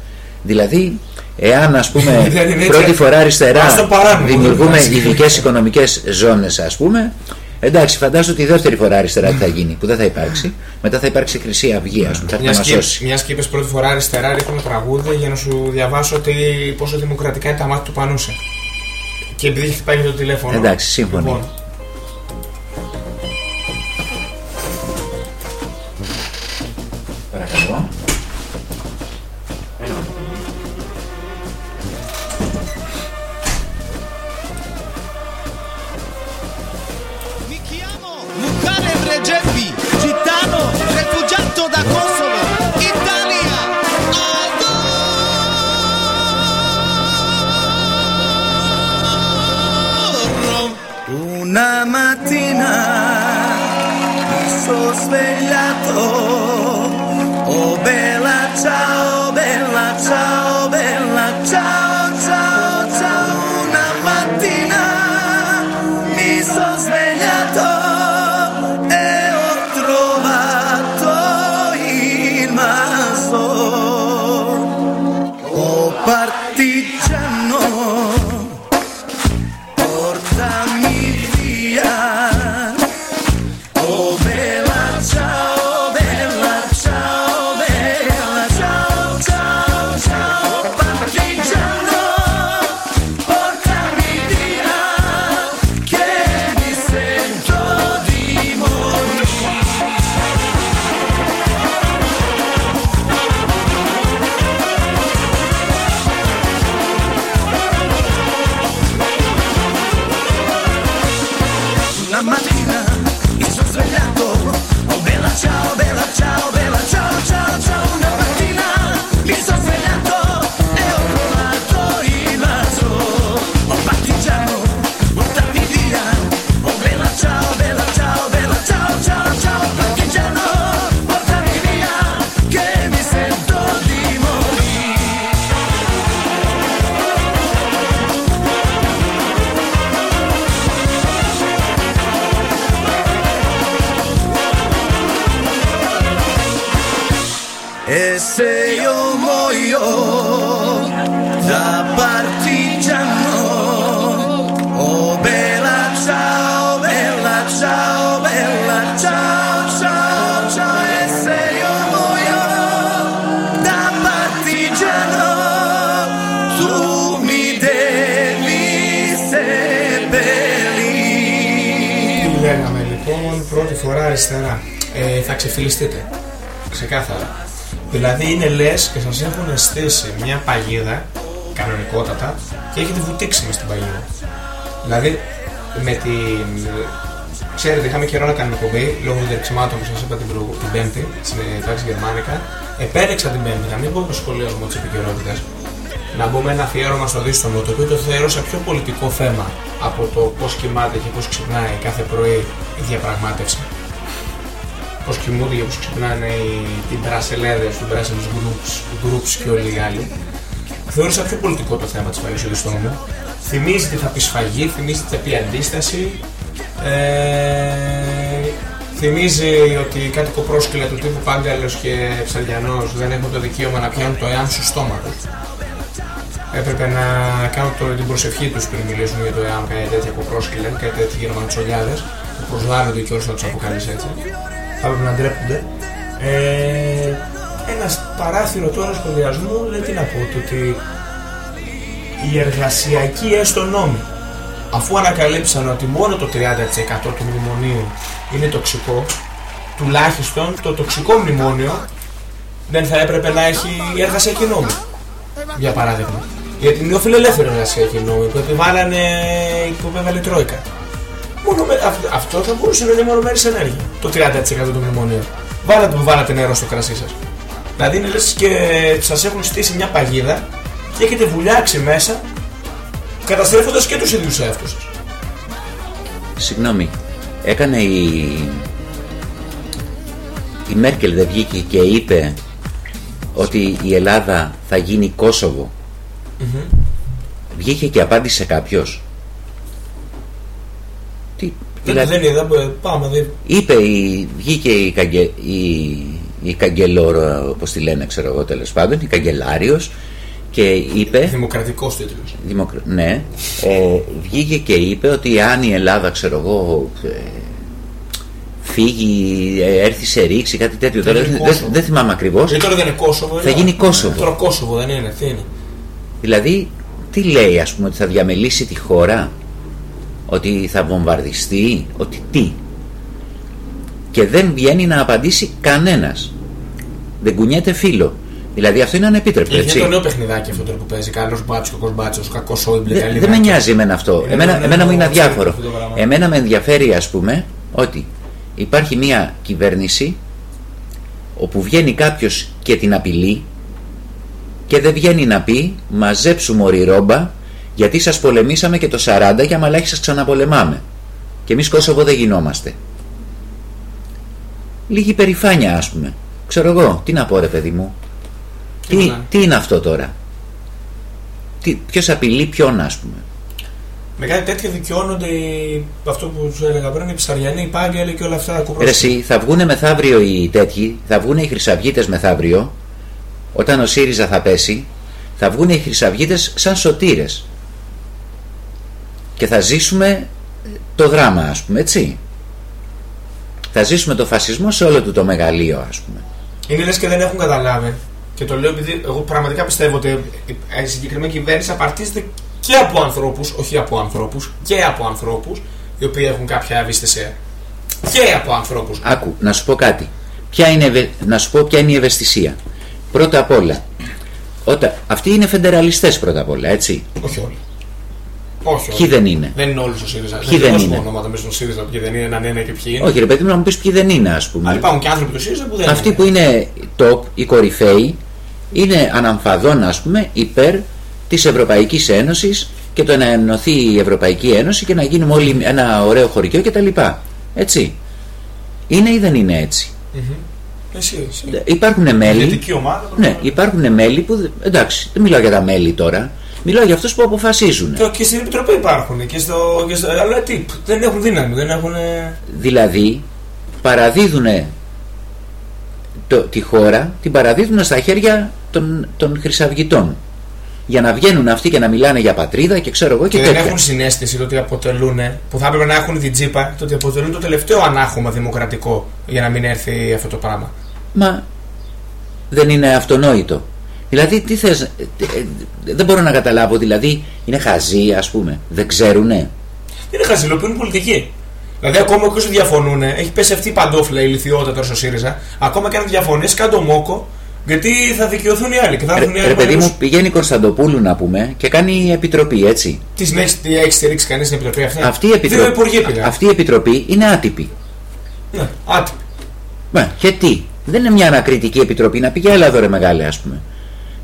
Δηλαδή, εάν ας πούμε Δεν είναι έτσι. πρώτη φορά αριστερά Ας το παράνομο, δημιουργούμε δεν είναι. ειδικέ οικονομικές ζώνες, ας πούμε, εντάξει, φαντάζομαι τη δεύτερη φορά αριστερά τι θα γίνει, που δεν θα υπάρξει. Μετά θα υπάρξει Χρυσή Αυγή, ας πούμε, θα έρθει να Μια μας και, σώσει. μιας και είπες πρώτη φορά αριστερά, ρίχνουμε τραγούδι για να σου διαβάσω τι, πόσο δημοκρατικά είναι τα μάτια του Πανούσα. Και επειδή έχει χτυπάει και το τηλέφωνο. Εντάξει, σύμφωνοι. Λοιπόν, φορά αριστερά. Ε, θα ξεφυλιστείτε. Ξεκάθαρα. Δηλαδή είναι λες και σας έχουν στήσει μια παγίδα κανονικότατα και έχετε βουτήξει μες στην παγίδα. Δηλαδή με την. Ξέρετε, είχαμε καιρό να κάνουμε εκπομπή λόγω των διεξημάτων που σας είπα την, προ... την Πέμπτη στην τάξη Γερμανικά. Επέλεξα την Πέμπτη να μην πω το σχολείο μου της επικαιρότητας. Να μπούμε ένα αφιέρωμα στο Δίστομο, το οποίο το θεώρησα πιο πολιτικό θέμα από το πώς κοιμάται και πώς ξυπνάει κάθε πρωί η διαπραγμάτευση. Πώ κοιμούνται και πώ ξυπνάνε οι- οι μπρασελέδες, του Brussels groups, groups και όλοι οι άλλοι. Θεώρησα πιο πολιτικό το θέμα της φαγής του στόμου. Θυμίζει τι θα πει σφαγή, θυμίζει τι θα πει αντίσταση. Ε, θυμίζει ότι οι κάτοικο πρόσκυλα του τύπου Πάγκαλος και Ψαριανό δεν έχουν το δικαίωμα να πιάνουν το εάμ στο στόμα τους. Έπρεπε να κάνουν το, την προσευχή τους πριν μιλήσουν για το εάμ, κάτι τέτοια από πρόσκυλα, κάτι τέτοιοι γερμαντσολιάδε που προσβάλλονται και όλου να τους αποκαλείς έτσι. Θα έπρεπε να ντρέπονται. Ε, ένας παράθυρος τώρα σχολιασμού λέει τι να πω, το ότι οι εργασιακοί έστω νόμοι αφού ανακαλύψαν ότι μόνο το 30% του μνημονίου είναι τοξικό, τουλάχιστον το τοξικό μνημόνιο δεν θα έπρεπε να έχει εργασιακή νόμη. Για παράδειγμα. Για την νεοφιλελεύθερη εργασιακή νόμη που επιβάλλανε που επέβαλε η Τρόικα. Μόνο με, αυ- αυτό θα μπορούσε να είναι μόνο μέρη ενέργεια. Το 30% του μνημονίου. Βάλατε που βάλατε νερό στο κρασί σας. Δηλαδή είναι λες και σας έχουν στήσει μια παγίδα και έχετε βουλιάξει μέσα καταστρέφοντας και τους ίδιους εαυτούς σας. Συγγνώμη, έκανε η... η Μέρκελ δεν βγήκε και είπε ότι η Ελλάδα θα γίνει Κόσοβο. Βγήκε και απάντησε κάποιος. Τι, Δεν, δηλαδή, δεν είδα, ε, πάμε. Δεν... είπε η, βγήκε η, καγκε, η, η καγκελόρα, όπως τη λένε ξέρω εγώ τέλος πάντων, η καγκελάριος και είπε Δημοκρατικός τίτλος. Δημοκρα... Ναι. Ε, βγήκε και είπε ότι αν η Ελλάδα, ξέρω εγώ, ε, φύγει, ε, έρθει σε ρήξη, κάτι τέτοιο. Τώρα γίνει δεν, Κόσοβο. δεν θυμάμαι ακριβώς. Γιατί τώρα δεν είναι Κόσοβο. Θα είναι. γίνει Κόσοβο. Τώρα Κόσοβο δεν είναι, τι είναι. Δηλαδή, τι λέει, ας πούμε, ότι θα διαμελήσει τη χώρα, ότι θα βομβαρδιστεί, ότι τι. Και δεν βγαίνει να απαντήσει κανένας. Δεν κουνιέται φίλο. Δηλαδή αυτό είναι ανεπίτρεπτο, Είναι έτσι. το νέο παιχνιδάκι αυτό τώρα που παίζει. Καλός μπάτσος, κακός μπάτσος, κακός σόιμπλε. Δεν καλή δεν με βάκη. νοιάζει εμένα αυτό. Είναι Εμένα, το εμένα μου νέο είναι ξέρετε αδιάφορο. αυτό το πράγμα. Εμένα με ενδιαφέρει, ας πούμε, ότι υπάρχει μια κυβέρνηση όπου βγαίνει κάποιος και την απειλεί και δεν βγαίνει να πει μαζέψουμε ορι ρόμπα γιατί σας πολεμήσαμε και το 40 και αμαλάχη σας ξαναπολεμάμε. Και εμείς Κόσοβο δεν γινόμαστε. Λίγη περηφάνεια ας πούμε. Ξέρω εγώ, τι να πω ρε παιδί μου. Τι, Τίποτα. τι είναι αυτό τώρα; Τι, ποιος απειλεί ποιον ας πούμε; Με κάτι τέτοιο δικαιώνονται οι- αυτό που σου έλεγα πριν, οι ψαριανοί, οι πάγκελοι και όλα αυτά. Ρε κουπρόσωποι. εσύ, θα βγούνε μεθαύριο οι τέτοιοι, θα βγούνε οι χρυσαυγίτες μεθαύριο, όταν ο ΣΥΡΙΖΑ θα πέσει, θα βγούνε οι χρυσαυγίτες σαν σωτήρες. Και θα ζήσουμε το δράμα, ας πούμε, έτσι. Θα ζήσουμε το φασισμό σε όλο του το μεγαλείο, ας πούμε. Είναι λες και δεν έχουν καταλάβει. Και το λέω επειδή εγώ πραγματικά πιστεύω ότι η συγκεκριμένη κυβέρνηση απαρτίζεται και από ανθρώπους, όχι από ανθρώπους, και από ανθρώπους οι οποίοι έχουν κάποια ευαισθησία. Και από ανθρώπους. Άκου, να σου πω κάτι. Ποια είναι, ευε- να σου πω ποια είναι η ευαισθησία. Πρώτα απ' όλα, όταν, αυτοί είναι φεντεραλιστές πρώτα απ' όλα, έτσι. Όχι όλοι. Όχι Ποιοι όλοι. δεν είναι; Δεν είναι όλοι στο ΣΥΡΙΖΑ. Ποιοι δεν δώσουμε είναι. ονόματα μέσα στο ΣΥΡΙΖΑ ποιοι δεν είναι, έναν ένα και ποιοι είναι. Όχι ρε παιδί μου να μου πεις ποιοι δεν είναι ας πούμε. Αλλά υπάρχουν και άνθρωποι του ΣΥΡΙΖΑ που δεν Αυτοί είναι. που είναι top, οι κορυφαίοι, είναι αναμφαδόν ας πούμε υπέρ της Ευρωπαϊκής Ένωσης και το να ενωθεί η Ευρωπαϊκή Ένωση και να γίνουμε όλοι ένα ωραίο χωριό κτλ. Έτσι. Είναι ή δεν είναι έτσι; Μμμ. Εσύ, εσύ. Υπάρχουν μέλη. Ηγετική ομάδα. Ναι, υπάρχουν μέλη που. δεν- Εντάξει, δεν μιλάω για τα μέλη τώρα. Μιλάω για αυτούς που αποφασίζουν. Και, και στην Επιτροπή υπάρχουν. Και στο, και στο, αλλά τι, δεν έχουν δύναμη. Δεν έχουν. Δηλαδή, παραδίδουν το, τη χώρα, την παραδίδουν στα χέρια των, των χρυσαυγητών. Για να βγαίνουν αυτοί και να μιλάνε για πατρίδα και ξέρω εγώ και, Και δεν τέτοια. έχουν συνέστηση το ότι αποτελούν, που θα έπρεπε να έχουν την τσίπα, το ότι αποτελούν το τελευταίο ανάχωμα δημοκρατικό για να μην έρθει αυτό το πράγμα. Μα δεν είναι αυτονόητο. Δηλαδή, τι θες, ε, ε, δεν μπορώ να καταλάβω, δηλαδή, είναι χαζοί ας πούμε, δεν ξέρουνε. Δεν είναι χαζιλοποιούν πολιτική. Δηλαδή, ακόμα και όσοι διαφωνούν, έχει πέσει αυτή η παντόφλα, η λιθιότητα τώρα στο ΣΥΡΙΖΑ, ακόμα και αν διαφωνείς, κάτω μόκο, γιατί θα δικαιωθούν οι άλλοι και θα έρθουν οι Ρε, άλλοι. ρε παιδί μου, πηγαίνει η Κωνσταντοπούλου να πούμε και κάνει επιτροπή, έτσι. Τις έχει, τι έχει στηρίξει κανείς στην επιτροπή αυτή; Αυτή η Δύο επιτροπή, υπουργοί πήγαν. αυτή η επιτροπή είναι άτυπη. Ναι, άτυπη. Μα, και τι, δεν είναι μια ανακριτική επιτροπή να πει για έλα εδώ ρε μεγάλε ας πούμε.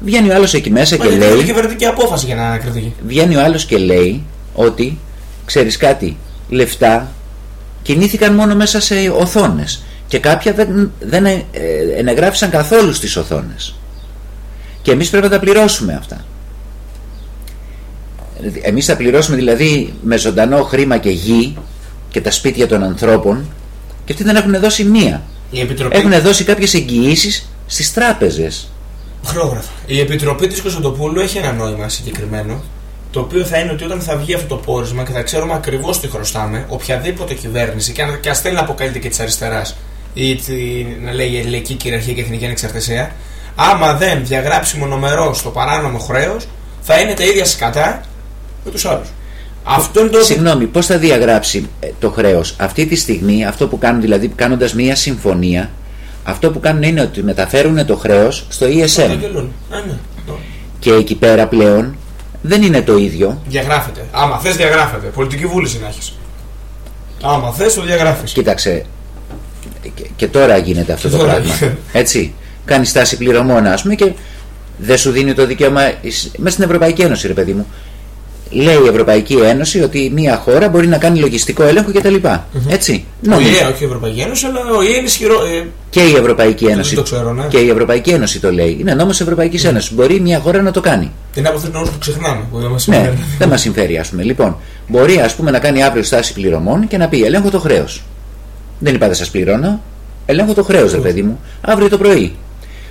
Βγαίνει ο άλλος εκεί μέσα Μα και γιατί είναι λέει, κυβερνητική απόφαση για να κριτική. βγαίνει ο άλλος και λέει ότι, ξέρεις κάτι, λεφτά κινήθηκαν μόνο μέσα σε οθόνες και κάποια δεν, δεν ε, ε, ενεγράφησαν καθόλου στις οθόνες. Και εμείς πρέπει να τα πληρώσουμε αυτά. Εμείς θα πληρώσουμε δηλαδή με ζωντανό χρήμα και γη και τα σπίτια των ανθρώπων και αυτοί δεν έχουν δώσει μία. Η επιτροπή. Έχουν δώσει κάποιες εγγυήσεις στις τράπεζες. Χρόγραφα. Η επιτροπή της Κωνσταντοπούλου έχει ένα νόημα συγκεκριμένο. Το οποίο θα είναι ότι όταν θα βγει αυτό το πόρισμα και θα ξέρουμε ακριβώς τι χρωστάμε, οποιαδήποτε κυβέρνηση, και αν, και ας θέλει να αποκαλείται και της αριστεράς, ή τη, να λέει η ελληνική κυριαρχία και εθνική ανεξαρτησία, άμα δεν διαγράψει μονομερό το παράνομο χρέος, θα είναι τα ίδια σκατά με τους άλλους. Αυτό είναι το. Συγγνώμη, πώς θα διαγράψει ε, το χρέος; Αυτή τη στιγμή, αυτό που κάνουν δηλαδή κάνοντας μία συμφωνία, αυτό που κάνουν είναι ότι μεταφέρουν το χρέος στο Το ESM. καταγγελούν. Α, ναι. Το- Και εκεί πέρα πλέον δεν είναι το ίδιο. Διαγράφεται. Άμα θες, διαγράφεται. Πολιτική βούληση να έχεις. Άμα θες, το διαγράφεις. Κοίταξε, και, και τώρα γίνεται αυτό Και το τώρα πράγμα. γίνεται. Έτσι. Κάνεις στάση πληρωμών, ας πούμε, και δεν σου δίνει το δικαίωμα. Μέσα στην Ευρωπαϊκή Ένωση, ρε παιδί μου. Λέει η Ευρωπαϊκή Ένωση ότι μία χώρα μπορεί να κάνει λογιστικό έλεγχο κτλ. Έτσι. Ο Νόμιμο. ΙΕ, όχι η Ευρωπαϊκή Ένωση, αλλά ο ΙΕ είναι ισχυρό. ε, Και η Ευρωπαϊκή δεν Ένωση. το ξέρω, ναι. Και η Ευρωπαϊκή Ένωση το λέει. Είναι νόμος Ευρωπαϊκής Ένωσης. Μπορεί μια χώρα να το κάνει. Είναι από αυτού του νόμου που ξεχνάμε. Που δεν μας Ναι, συμφέρει. δεν μας συμφέρει, ας πούμε. Λοιπόν, μπορεί ας πούμε να κάνει αύριο στάση πληρωμών και να πει Ελέγχω το χρέος. Δεν είπα δεν σας πληρώνω. Ελέγχω το χρέος, ρε παιδί μου, αύριο το πρωί.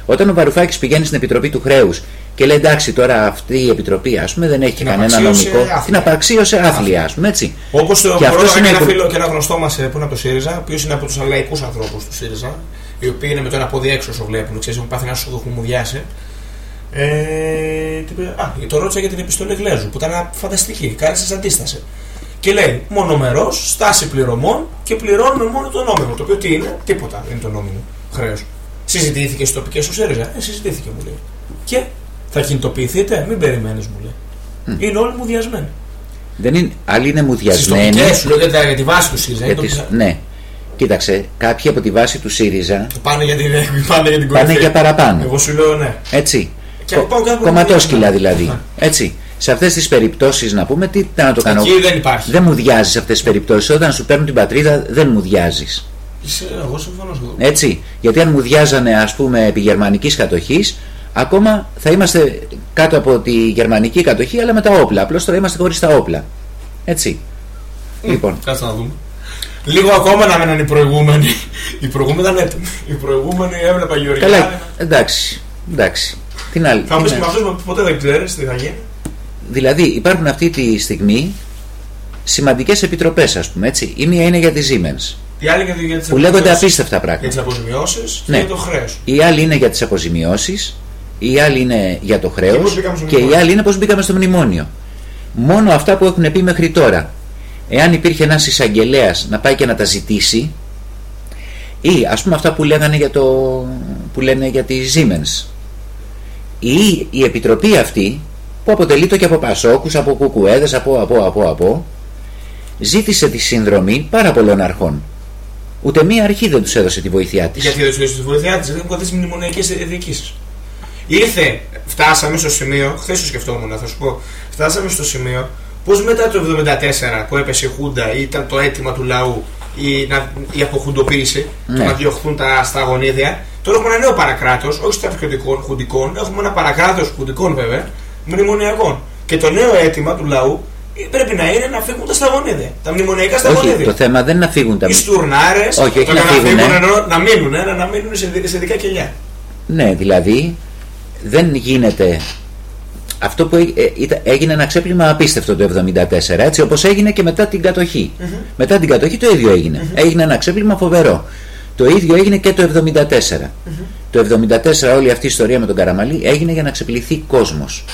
Όταν ο Βαρουφάκης πηγαίνει στην Επιτροπή του Χρέους και λέει εντάξει τώρα αυτή η Επιτροπή ας πούμε, δεν έχει Την κανένα απαξίωσε νομικό. άθλια. Την απαξίωσε άθλια, ας πούμε έτσι. Όπως το Και μπορώ αυτός να είναι ένα που- φίλο και ένα γνωστό μας που είναι από το ΣΥΡΙΖΑ, ο οποίος είναι από τους λαϊκούς ανθρώπους του ΣΥΡΙΖΑ, οι οποίοι είναι με το ένα πόδι έξω όσο βλέπουν, ξέρεις, έχουν πάθει ένα σου έχουν μουδιάσει. Ε, τι είπε, α, το ρώτησα για την επιστολή Γλέζου που ήταν φανταστική, κάνει σα αντίσταση. Και λέει μονομερός, στάση πληρωμών και πληρώνουμε μόνο το νόμιμο. Το οποίο τι είναι, τίποτα δεν είναι το νόμιμο χρέος. Συζητήθηκε στις τοπικές του ΣΥΡΙΖΑ; Ε, συζητήθηκε, μου λέει. Και θα κινητοποιηθείτε, μην περιμένεις, μου λέει. Είναι όλοι μουδιασμένοι. Δεν είναι, άλλοι είναι Στις μουδιασμένοι. τοπικέ σου λέω για, για τη βάση του ΣΥΡΙΖΑ. για είναι τις- τοπικά. ναι. Κοίταξε, κάποιοι από τη βάση του ΣΥΡΙΖΑ Πάνε για την, πάνε για την πάνε κορυφή. για παραπάνω. Εγώ σου λέω ναι. Έτσι. Και Κο- πάω κάπου Κομματόσκυλα να- δηλαδή. Ναι. Έτσι. Σε αυτές τις περιπτώσεις, να πούμε, τι να το κάνω; Εκεί δεν υπάρχει. Δεν μουδιάζεις σε αυτές τις περιπτώσεις. Όταν σου παίρνουν την πατρίδα, δεν μουδιάζεις. Είσαι, εγώ συμφωνώ σου. Έτσι. Γιατί αν μουδιάζανε, ας πούμε, επί γερμανικής κατοχής, ακόμα θα είμαστε κάτω από τη γερμανική κατοχή, αλλά με τα όπλα. Απλώς τώρα είμαστε χωρίς τα όπλα. Έτσι. Λοιπόν, Κάτσε να δούμε. Λίγο ακόμα να μέναν οι προηγούμενοι. Οι προηγούμενοι ήταν έτοιμοι. Οι προηγούμενοι έβλεπα Γεωργιά. καλά. Εντάξει. Εντάξει. Την άλλη. Θα μου πει την με άλλη. αυτού που ποτέ δεν ξέρεις τι θα γίνει. Δηλαδή υπάρχουν αυτή τη στιγμή σημαντικές επιτροπές ας πούμε έτσι. Η μία είναι για τη Siemens Οι άλλοι για, για τις που λέγονται αποζημιώσεις. απίστευτα Για τις πράγματα. αποζημιώσεις και Ναι. για το χρέος. Η άλλη είναι για τις αποζημιώσεις, η άλλη είναι για το Και χρέος πώς μπήκαμε στο και η μνημόνιο; άλλη είναι πώς μπήκαμε στο μνημόνιο. Μόνο αυτά που έχουν πει μέχρι τώρα. Εάν υπήρχε ένας εισαγγελέας να πάει και να τα ζητήσει ή ας πούμε αυτά που λέγανε για το που λένε για τη Siemens ή η επιτροπή αυτή που αποτελείται και από Πασόκους, από Κουκουέδες, από, από, από, από ζήτησε τη συνδρομή πάρα πολλών αρχών. Ούτε μία αρχή δεν τους έδωσε τη βοήθειά της. Γιατί δεν σου έδωσε τη βοήθειά της, δεν έχουν καθίσει μνημονιακές διοικήσεις. Ήρθε, φτάσαμε στο σημείο, χθες το σκεφτόμουν, θα σου πω, φτάσαμε στο σημείο πώ μετά το 1974 που έπεσε η Χούντα ή ήταν το αίτημα του λαού η, να, η αποχουντοποίηση, το Ναι. να διωχθούν τα σταγονίδια, τώρα έχουμε ένα νέο παρακράτος, όχι στρατιωτικών χουντικών, έχουμε ένα παρακράτος χουντικών βέβαια, μνημονιακών. Και το νέο αίτημα του λαού πρέπει να είναι να φύγουν τα σταγονίδια. Τα μνημονιακά Όχι, σταγονίδια. το θέμα δεν είναι να φύγουν τα Οι στουρνάρες, Όχι, όχι να φύγουν, εννοώ, να μείνουν, ε, να μείνουν σε, δι- σε δικά κελιά. Ναι, δηλαδή δεν γίνεται. Αυτό που έ- ε, ήταν- έγινε ένα ξέπλυμα απίστευτο το 1974, έτσι όπως έγινε και μετά την κατοχή. Μετά την κατοχή το ίδιο έγινε. Έγινε ένα ξέπλυμα φοβερό. Το ίδιο έγινε και το 1974. Το 1974 όλη αυτή η ιστορία με τον Καραμαλή έγινε για να ξεπληθεί κόσμος.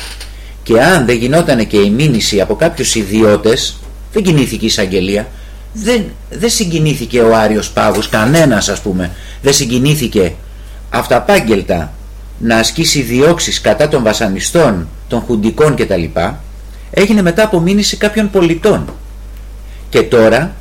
Και αν δεν γινόταν και η μήνυση από κάποιους ιδιώτες, δεν κινήθηκε η εισαγγελία, δεν, δεν συγκινήθηκε ο Άριος Πάγος, κανένας ας πούμε, δεν συγκινήθηκε αυταπάγγελτα να ασκήσει διώξεις κατά των βασανιστών, των χουντικών κτλ. Έγινε μετά από μήνυση κάποιων πολιτών. Και τώρα,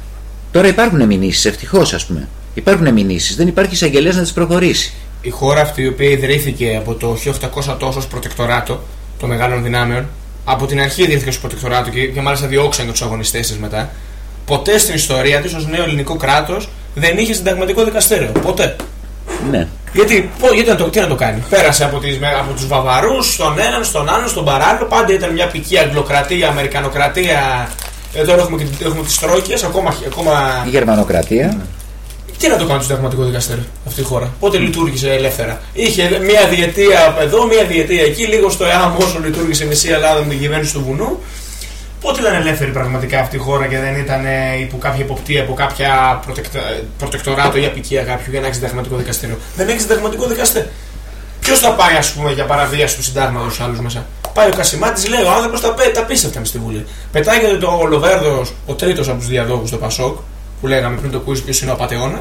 τώρα υπάρχουν μηνύσεις, ευτυχώς ας πούμε. Υπάρχουν μηνύσεις, δεν υπάρχει εισαγγελέας να τις προχωρήσει. Η χώρα αυτή η οποία ιδρύθηκε από το 1800 τόσο ως προτεκτοράτο των μεγάλων δυνάμεων, από την αρχή ιδρύθηκε ως προτεκτοράτο και, και μάλιστα διώξαν και τους αγωνιστές της μετά, ποτέ στην ιστορία της ως νέο ελληνικό κράτος δεν είχε συνταγματικό δικαστήριο. Ποτέ. Ναι. Γιατί, πο- γιατί να το, τι να το κάνει; Πέρασε από, τις, με- από τους Βαβαρούς, στον έναν, στον άλλον, στον παράλληλο. Πάντα ήταν μια πική αγγλοκρατία, αμερικανοκρατία. Ε, τώρα έχουμε, και- έχουμε τις Τρόικες, ακόμα, ακόμα Η γερμανοκρατία. τι να το κάνει το συνταγματικό δικαστήριο αυτή η χώρα; Πότε λειτουργήσε ελεύθερα; Είχε μία διετία εδώ, μία διετία εκεί, λίγο στο ΕΑΜ όσο λειτουργήσε η μισή Ελλάδα με την κυβέρνηση του βουνού. Πότε ήταν ελεύθερη πραγματικά αυτή η χώρα και δεν ήταν ε, υπό κάποια υποπτία, από κάποια προτεκτα... προτεκτοράτο ή απικία κάποιου για να έχει συνταγματικό δικαστήριο; Δεν έχει συνταγματικό δικαστήριο. Ποιος θα πάει, ας πούμε, για παραβίαση του συντάγματος άλλους μέσα; Πάει ο Κασιμάτης, λέει ο άνθρωπος τα, πέ- τα πίστευτα με στη Βουλή. Πετάγεται το ο Λοβέρδος, ο τρίτος από τους διαδόχους του Πασόκ, που λέγαμε πριν το quiz ποιος είναι ο απαταιώνα.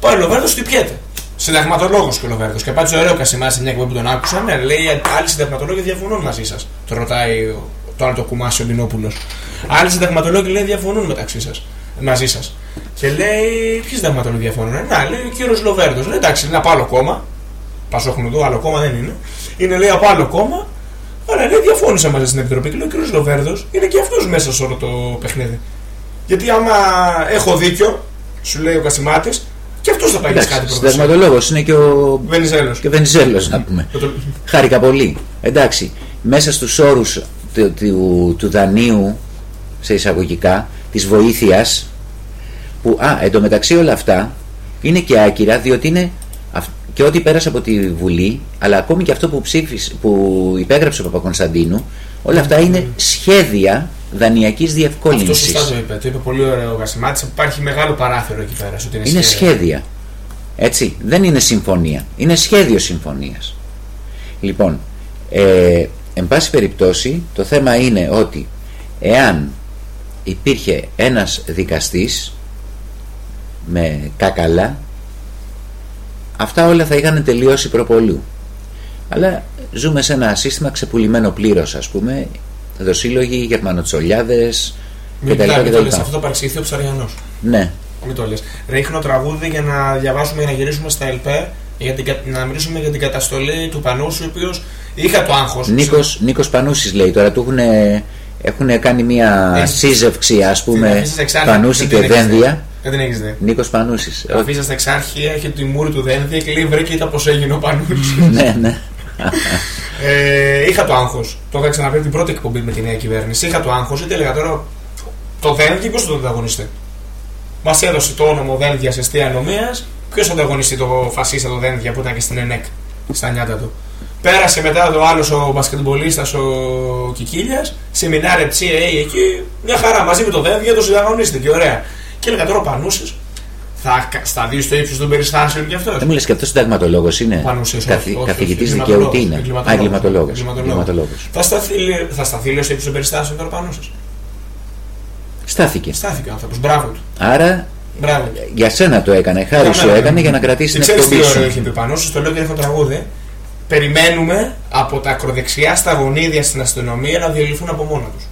Πάει ο Λοβέρδος, χτυπιέται. Συνταγματολόγος και ο Λοβέρδος. Και πάει ωραίο Κασιμάτης σε μια εκπομπή που τον άκουσα. Ναι, λέει άλλοι συνταγματολόγοι διαφωνούν μαζί σας. Το ρωτάει ο- το άλλο το κουμάσιο Ντινόπουλο. Άλλοι συνταγματολόγοι λέει διαφωνούν μεταξύ σας. Μαζί σας. Και λέει, ποιοι συνταγματολόγοι διαφωνούν. Ε, Να, λέει ο κύριος Λοβέρδος. Λέει εντάξει, είναι από άλλο κόμμα. Πασόχνου εδώ, άλλο κόμμα δεν είναι. Είναι λέει από άλλο κόμμα. Αλλά λέει διαφώνησε μαζί στην επιτροπή. Και λέει ο κύριος Λοβέρδος είναι και αυτός μέσα σε όλο το παιχνίδι. Γιατί άμα έχω δίκιο, σου λέει ο Κασιμάτης, και αυτός θα πάει για κάτι Εντάξει, προδοσία. συνταγματολόγος είναι και ο, Βενιζέλος. και ο Βενιζέλος να πούμε. Το- Χάρηκα πολύ. Εντάξει, μέσα στους όρους του, του, του δανείου, σε εισαγωγικά, της βοήθειας, που, α, εντωμεταξύ όλα αυτά, είναι και άκυρα, διότι είναι αυ- και ό,τι πέρασε από τη Βουλή, αλλά ακόμη και αυτό που, ψήφισε, που υπέγραψε ο Παπακονσταντίνου, όλα αυτά είναι σχέδια δανειακής Αυτό διευκόλυνσης. σωστά το είπε. Το είπε πολύ ωραίο ο Κασιμάτη. Υπάρχει μεγάλο παράθυρο εκεί πέρα. στο ότι Είναι σχέδια. Έτσι, δεν είναι συμφωνία. Είναι σχέδιο συμφωνίας. Λοιπόν, ε, εν πάση περιπτώσει, το θέμα είναι ότι εάν υπήρχε ένας δικαστής με κάκαλα, αυτά όλα θα είχαν τελειώσει προπολού. Αλλά ζούμε σε ένα σύστημα ξεπουλημένο πλήρως, ας πούμε. Δοσύλλογοι, γερμανοτσολιάδες Μην κτλ. μιλάμε, μην το λες, κτλ. αυτό το παρεξηγηθεί ο Ψαριανός. Ναι, Μην το λες. Ρίχνω τραγούδι για να διαβάσουμε, για να γυρίσουμε στα ΕΛΠΕ, για την, κα- να μιλήσουμε για την καταστολή του Πανούσου, ο οποίος είχα το άγχος. Νίκος, Νίκος Πανούσης λέει τώρα, του έχουν, έχουν κάνει μια Έχεις- σύζευξη ας Την πούμε αφήσατε εξάρχεια, Πανούση δεν και την έχεις δει. Δένδια. Δεν την έχεις δει. Νίκος Πανούσης. Το αφήσα στα εξάρχεια, είχε τη μούρη του δένδια και λέει βρε κοίτα πως έγινε ο Πανούσης. ναι, ναι. ε, είχα το άγχος. Το είχα ξαναπεί την πρώτη εκπομπή με τη νέα κυβέρνηση. Είχα το άγχος γιατί έλεγα τώρα το δένδια ποιος θα το ανταγωνιστεί. Μας έδωσε το όνομα δένδιας σε αιστεία νομίας. Ποιος θα ανταγωνιστεί το φασίστα το δένδια που ήταν και στην ΕΝΕΚ στα νιάτα του; Πέρασε μετά το άλλος ο μπασκετμπολίστας ο Κικίλιας, σεμινάρια CAA εκεί, μια χαρά μαζί με το δένδια το συνταγωνίστηκε, ωραία. Και έλεγα τώρα ο Πανούσης, θα κα- σταθεί στο ύψος των περιστάσεων κι αυτός. Δεν μου λες και αυτός συνταγματολόγος είναι; Πανούσιος, όχι, Καθη, όχι, όχι, καθηγητής εγκληματολόγος, δικαίου τι είναι; Α, εγκληματολόγος, εγκληματολόγος. εγκληματολόγος. εγκληματολόγος. Θα σταθεί, λέ- θα σταθεί λέω στο ύψος των περιστάσεων τώρα πάνω σας. Στάθηκε. Στάθηκε ο άνθρωπος, μπράβο του. Άρα Μπράβο. για σένα το έκανε, χάρη Για σου μένα. έκανε για να κρατήσει την Και ξέρεις εκπομπή τι ωραίο σου. έχει πει πάνω σου, το λέω και έχω τραγούδι. Περιμένουμε από τα ακροδεξιά στα γονίδια στην αστυνομία να διαλυθούν από μόνα τους.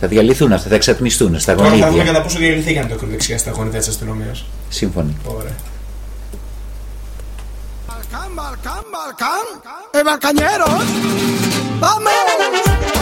Θα διαλυθούν αυτά, θα εξατμιστούν στα Τώρα θα δούμε γονίδια. κατά πόσο διαλυθήκαν τα ακροδεξιά στα γονίδια της αστυνομίας. Σύμφωνοι. Ωραία. Balcán, Balcán, Balcán. ¡Eh, balcañeros! ¡Vamos!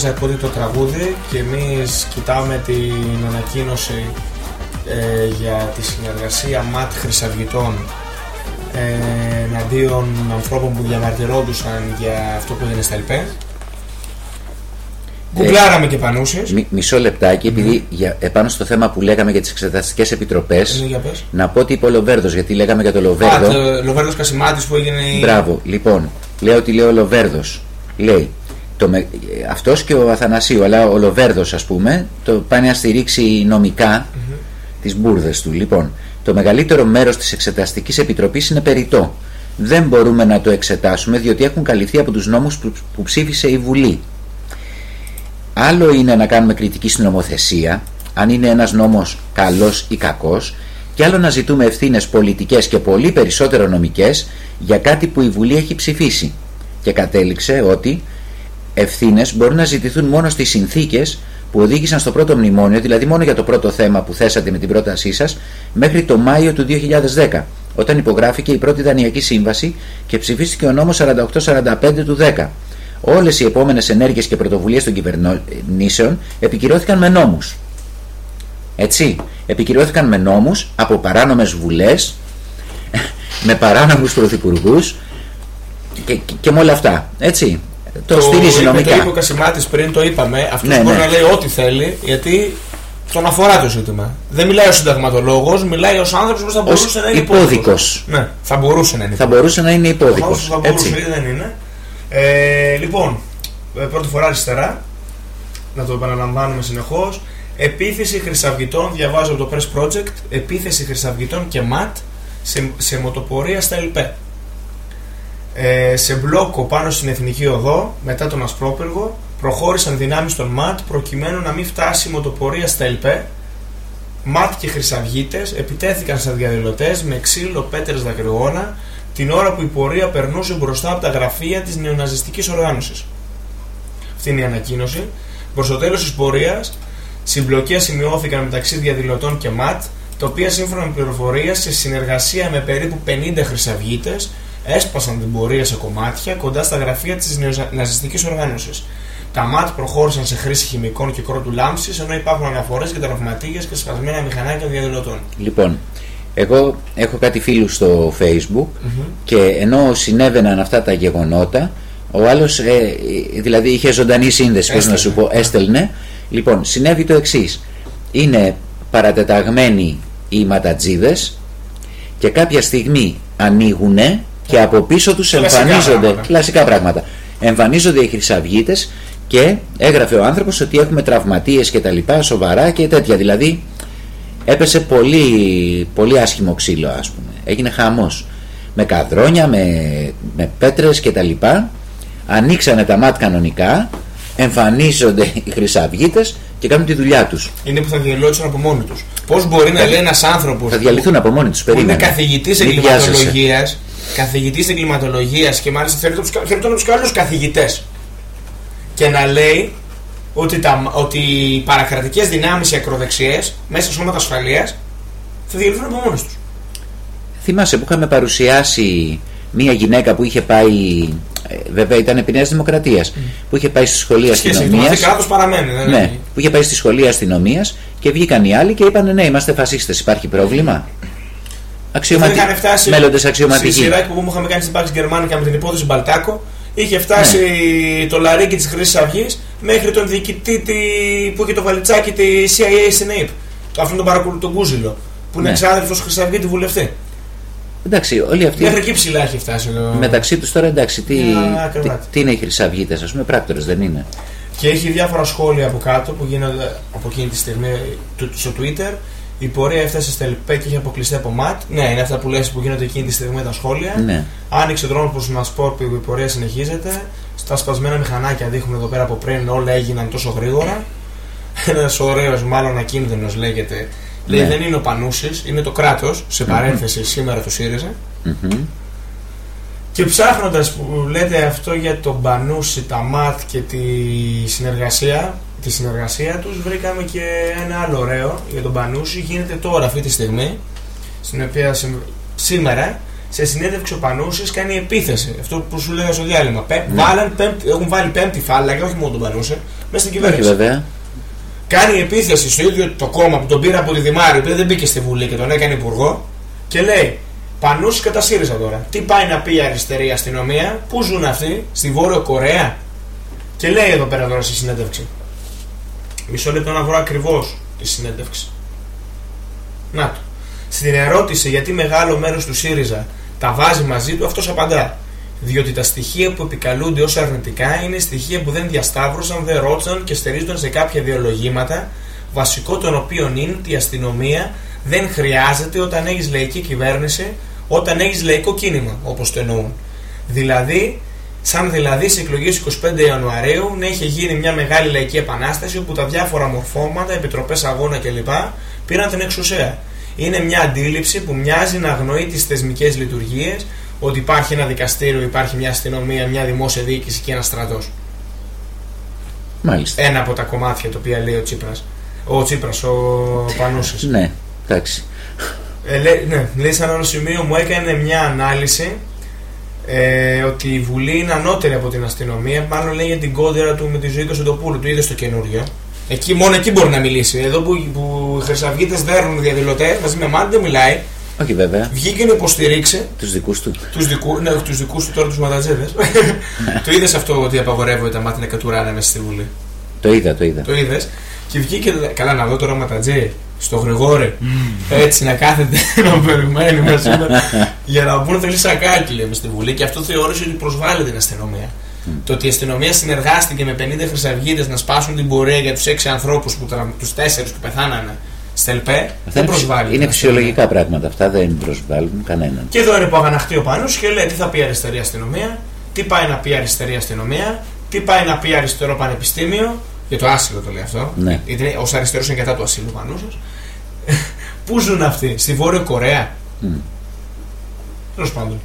Εσείς ακούτε το τραγούδι και εμείς κοιτάμε την ανακοίνωση ε, για τη συνεργασία ΜΑΤ Χρυσαυγητών ε, εναντίον ανθρώπων που διαμαρτυρόντουσαν για αυτό που έγινε στα ΕΛΠΕ. Γκουγκλάραμε και πανούσες. Μι- μισό λεπτάκι, επειδή για, επάνω στο θέμα που λέγαμε για τις εξεταστικές επιτροπές, Ναι, για πες. να πω ότι είπε ο Λοβέρδος, γιατί λέγαμε για το Α, Λοβέρδο. το Λοβέρδος Κασιμάτης που έγινε η... Μπράβο, λοιπόν, λέω ότι λέει ο Λοβέρδος. Λέει, το με, αυτός και ο Αθανασίου, αλλά ο Λοβέρδος ας πούμε, το πάει να στηρίξει νομικά τις μπουρδες του. Λοιπόν, το μεγαλύτερο μέρος της Εξεταστικής Επιτροπής είναι περιττό. Δεν μπορούμε να το εξετάσουμε διότι έχουν καλυφθεί από τους νόμους που, που ψήφισε η Βουλή. Άλλο είναι να κάνουμε κριτική στην νομοθεσία, αν είναι ένας νόμος καλός ή κακός, και άλλο να ζητούμε ευθύνες πολιτικές και πολύ περισσότερο νομικές για κάτι που η Βουλή έχει ψηφίσει. Και κατέληξε ότι ευθύνες μπορούν να ζητηθούν μόνο στις συνθήκες που οδήγησαν στο πρώτο μνημόνιο, δηλαδή μόνο για το πρώτο θέμα που θέσατε με την πρότασή σας, μέχρι το Μάιο του 2010, όταν υπογράφηκε η πρώτη Δανειακή Σύμβαση και ψηφίστηκε ο νόμος 4845 του 10. Όλες οι επόμενες ενέργειες και πρωτοβουλίες των κυβερνήσεων επικυρώθηκαν με νόμους. Έτσι, επικυρώθηκαν με νόμους από παράνομες βουλές, με παράνομους πρωθυπουργούς και, και, και με όλα αυτά. Έτσι, το, στηρίζει είπε, νομικά. Το είπε ο Κασιμάτης πριν, το είπαμε. Αυτός Ναι, μπορεί ναι. να λέει ό,τι θέλει, γιατί τον αφορά το ζήτημα. Δεν μιλάει ο συνταγματολόγος, μιλάει ως άνθρωπος που θα μπορούσε να είναι υπόδικος. Ναι, θα μπορούσε να είναι Θα μπορούσε να είναι Προφανώς υπόδικος. Θα μπορούσε, Έτσι. δεν είναι. Ε, λοιπόν, ε, πρώτη φορά αριστερά, να το επαναλαμβάνουμε συνεχώς. Επίθεση χρυσαυγητών, διαβάζω από το Press Project, επίθεση χρυσαυγητών και ΜΑΤ σε, σε μοτοπορία στα ΕΛΠΕ. Ε, σε μπλόκο πάνω στην Εθνική Οδό, μετά τον Ασπρόπυργο, προχώρησαν δυνάμεις των ΜΑΤ προκειμένου να μην φτάσει η μοτοπορία στα ΕΛΠΕ. ΜΑΤ και Χρυσαυγίτες επιτέθηκαν στα διαδηλωτές με ξύλο πέτρες δακρυγόνα την ώρα που η πορεία περνούσε μπροστά από τα γραφεία της νεοναζιστικής οργάνωσης. Αυτή είναι η ανακοίνωση. Προς το τέλος της πορείας, συμπλοκές σημειώθηκαν μεταξύ διαδηλωτών και ΜΑΤ, τα οποία σύμφωνα με πληροφορίες σε συνεργασία με περίπου 50 χρυσαυγίτες έσπασαν την πορεία σε κομμάτια κοντά στα γραφεία της νεοναζιστικής οργάνωσης. Τα ΜΑΤ προχώρησαν σε χρήση χημικών και κρότου λάμψης, ενώ υπάρχουν αναφορές για τραυματίες και σπασμένα μηχανάκια των διαδηλωτών. Λοιπόν, εγώ έχω κάτι φίλους στο facebook και ενώ συνέβαιναν αυτά τα γεγονότα, ο άλλος ε, δηλαδή είχε ζωντανή σύνδεση, πώς να σου πω, έστελνε. Λοιπόν, συνέβη το εξής. Είναι παρατεταγμένοι οι ματατζίδες και κάποια στιγμή ανοίγουνε και από πίσω τους Κλασικά εμφανίζονται πράγματα. κλασικά πράγματα. Εμφανίζονται οι χρυσαυγίτες και έγραφε ο άνθρωπος ότι έχουμε τραυματίες και τα λοιπά σοβαρά και τέτοια. Δηλαδή έπεσε πολύ, πολύ άσχημο ξύλο ας πούμε. Έγινε χαμός. Με καδρόνια, με, με πέτρες και τα λοιπά. Ανοίξανε τα μάτ κανονικά, εμφανίζονται οι χρυσαυγίτες και κάνουν τη δουλειά τους. Είναι που θα διαλύσουν από μόνοι τους. Πώς μπορεί να λέει ένας άνθρωπος Θα διαλυθούν από μόνοι τους, που είναι περίμενε. καθηγητής Μην βιάζεσαι. εγκληματολογία, καθηγητής εγκληματολογίας και μάλιστα θέλει τους τους καλού καθηγητές. Και να λέει ότι, τα, ότι οι παρακρατικές δυνάμεις, οι ακροδεξιές, μέσα στα σώματα ασφαλείας, θα διαλυθούν από μόνοι τους. Θυμάσαι που είχαμε παρουσιάσει μία γυναίκα που είχε πάει, ε, βέβαια ήταν επί Νέας Δημοκρατίας, που είχε πάει στη σχολή Σχέση με αστυνομία. το κράτος παραμένει. Δεν Ναι, είναι. που είχε πάει στη σχολή αστυνομίας και βγήκαν οι άλλοι και είπαν ναι, είμαστε φασίστες. Υπάρχει πρόβλημα. Αξιωματι... Δεν είχαν φτάσει Μέλλοντες Στη αξιωματικοί. σειρά που μου είχαμε κάνει στην Pax Germanica με την υπόθεση Μπαλτάκο, είχε φτάσει Ναι. το λαρίκι της Χρυσής Αυγής μέχρι τον διοικητή τη- που είχε το βαλιτσάκι τη CIA στην ΑΕΠ. Αυτόν τον παρακολουθούν τον Κούζιλο. Που είναι Ναι. εξάδελφος Χρυσαυγίτη βουλευτή. Εντάξει, όλοι αυτοί Μέχρι εκεί ψηλά έχει φτάσει. Το... μεταξύ τους τώρα εντάξει, τι, Μια τι, κρεβάτι. τι είναι οι χρυσαυγίτε, ας πούμε, πράκτορες δεν είναι. Και έχει διάφορα σχόλια από κάτω που γίνονται από εκείνη τη στιγμή του- στο Twitter. Η πορεία έφτασε στα ΕΛΠΕ και είχε αποκλειστεί από ΜΑΤ. Ναι, είναι αυτά που λες που γίνονται εκείνη τη στιγμή τα σχόλια. Ναι. Άνοιξε δρόμος προς τον Ασπόρπη που η πορεία συνεχίζεται. Στα σπασμένα μηχανάκια δείχνουμε εδώ πέρα από πριν όλα έγιναν τόσο γρήγορα. Ένας ωραίος, μάλλον ακίνδυνος λέγεται. Λέει Ναι. δεν είναι ο Πανούσης, είναι το κράτος. Σε παρένθεση σήμερα του ΣΥΡΙΖΑ. Μμμ. Και ψάχνοντας που λέτε αυτό για τον Πανούση, τα ΜΑΤ και τη συνεργασία, τη συνεργασία τους βρήκαμε και ένα άλλο ωραίο για τον Πανούση γίνεται τώρα αυτή τη στιγμή στην οποία συμ- σήμερα σε συνέντευξη ο Πανούσης κάνει επίθεση. Αυτό που σου λέγα στο διάλειμμα. Πέ, Ναι. βάλαν πέμπτη, έχουν βάλει πέμπτη φάλαγγα, όχι μόνο τον Πανούση, μέσα στην Όχι κυβέρνηση. βέβαια. Κάνει επίθεση στο ίδιο το κόμμα που τον πήρε από τη Δημάρη, που δεν μπήκε στη Βουλή και τον έκανε υπουργό, και λέει Πανούσης κατά ΣΥΡΙΖΑ τώρα. Τι πάει να πει η αριστερή αστυνομία, πού ζουν αυτοί, στη Βόρειο Κορέα; Και λέει εδώ πέρα τώρα στη συνέντευξη. Μισό λεπτό να βρω ακριβώς τη συνέντευξη. Να το. Στην ερώτηση γιατί μεγάλο μέρος του ΣΥΡΙΖΑ τα βάζει μαζί του, αυτός απαντά. Διότι τα στοιχεία που επικαλούνται ως αρνητικά είναι στοιχεία που δεν διασταύρωσαν, δεν ρώτησαν και στερίζονταν σε κάποια ιδεολογήματα, βασικό των οποίων είναι ότι η αστυνομία δεν χρειάζεται όταν έχεις λαϊκή κυβέρνηση, όταν έχεις λαϊκό κίνημα, όπως το εννοούν. Δηλαδή, σαν δηλαδή σε εκλογές 25 Ιανουαρίου να είχε γίνει μια μεγάλη λαϊκή επανάσταση όπου τα διάφορα μορφώματα, επιτροπές αγώνα κλπ. πήραν την εξουσία. Είναι μια αντίληψη που μοιάζει να αγνοεί τις θεσμικές λειτουργίες, ότι υπάρχει ένα δικαστήριο, υπάρχει μια αστυνομία, μια δημόσια διοίκηση και ένας στρατός. Μάλιστα. Ένα από τα κομμάτια τα οποία λέει ο Τσίπρας. Ο Τσίπρας, ο Πανούσης. Ναι, εντάξει. Ε, λέει, ναι, λέει σε ένα άλλο σημείο μου έκανε μια ανάλυση ε, ότι η Βουλή είναι ανώτερη από την αστυνομία. Μάλλον λέει για την κόντερα του με τη ζωή του Σοντοπούλου. Του είδες το καινούριο. Εκεί, μόνο εκεί μπορεί να μιλήσει. Εδώ που, που οι Χρυσαυγίτες δέρνουν διαδηλωτές, μαζί με μάτι δεν μιλάει. Όχι βέβαια. Βγήκε να υποστηρίξει Τους δικούς του. τους δικού, ναι, τους δικούς του τώρα τους ματατζέδε. το είδες αυτό ότι απαγορεύονται τα μάτια να κατουράνε μέσα στη Βουλή; Το είδα, το είδα. Το είδες. Και βγήκε. Καλά, να δω τώρα ματατζέ στο Γρηγόρη. Έτσι να κάθεται να περιμένει μέσα σήμερα. για να μπουν θέλει σακάκι λέμε στη Βουλή. Και αυτό θεώρησε ότι προσβάλλει την αστυνομία. Το ότι η αστυνομία συνεργάστηκε με 50 χρυσαυγίτες να σπάσουν την πορεία για τους 6 ανθρώπους, τους 4 που πεθάνανε στα ΕΛΠΕ, Αυτά δεν είναι, προσβάλλει. είναι την αστυνομία. φυσιολογικά πράγματα. Αυτά δεν προσβάλλουν κανέναν. Και εδώ είναι που αγαναχτεί ο Πάνος και λέει τι θα πει η αριστερή αστυνομία, τι πάει να πει η αριστερή αστυνομία, τι πάει να πει αριστερό πανεπιστήμιο, για το άσυλο το λέει αυτό. Ναι. Γιατί ως αριστερός είναι κατά του ασύλου πάνω σα. Πού ζουν αυτοί, στη Βόρεια Κορέα; Μμ. Τέλος πάντων.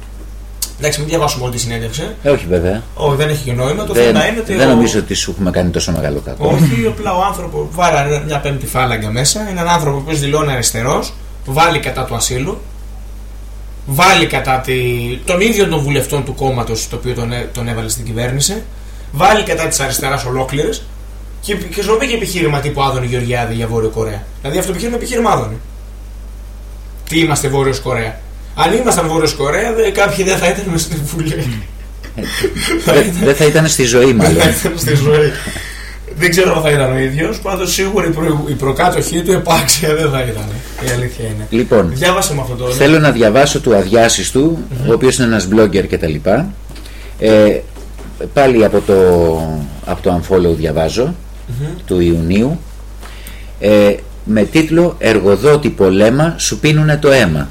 Εντάξει, μην διαβάσουμε όλη τη συνέντευξη. Ε, όχι βέβαια. Όχι, δεν έχει και νόημα. Το δεν θέμα είναι ότι. δεν ο- νομίζω ότι σου έχουμε κάνει τόσο μεγάλο κακό. όχι, απλά ο άνθρωπο βάλανε μια πέμπτη φάλαγγα μέσα. Είναι έναν άνθρωπο που δηλώνει αριστερός, βάλει κατά του ασύλου, βάλει κατά τη, τον ίδιο των βουλευτών του κόμματος το οποίο τον, έ- τον έβαλε στην κυβέρνηση, βάλει κατά της αριστεράς ολόκληρης και, και χρησιμοποιεί και επιχείρημα τύπου Άδωνη Γεωργιάδη για Βόρειο Κορέα. Δηλαδή αυτό το επιχείρημα επιχείρημα Άδωνη. Τι είμαστε Βόρειος Κορέα. Αν ήμασταν Βόρειος Κορέα, δε- κάποιοι δεν θα ήταν μέσα στη Βουλή. Δεν δεν θα ήταν στη ζωή Δεν θα μάλλον. ήταν στη ζωή. Δεν ξέρω αν θα ήταν ο ίδιος. Πάντως σίγουρα η, προ, η προκάτοχή του επάξια δεν θα ήταν. Η αλήθεια είναι. Λοιπόν, Διάβασε με αυτό το. θέλω να διαβάσω του αδιάσυστου, ο οποίος είναι ένας blogger κτλ. Ε, πάλι από το, από το Unfollow διαβάζω, του Ιουνίου, ε, με τίτλο «Εργοδότη πολέμα σου πίνουνε το αιμα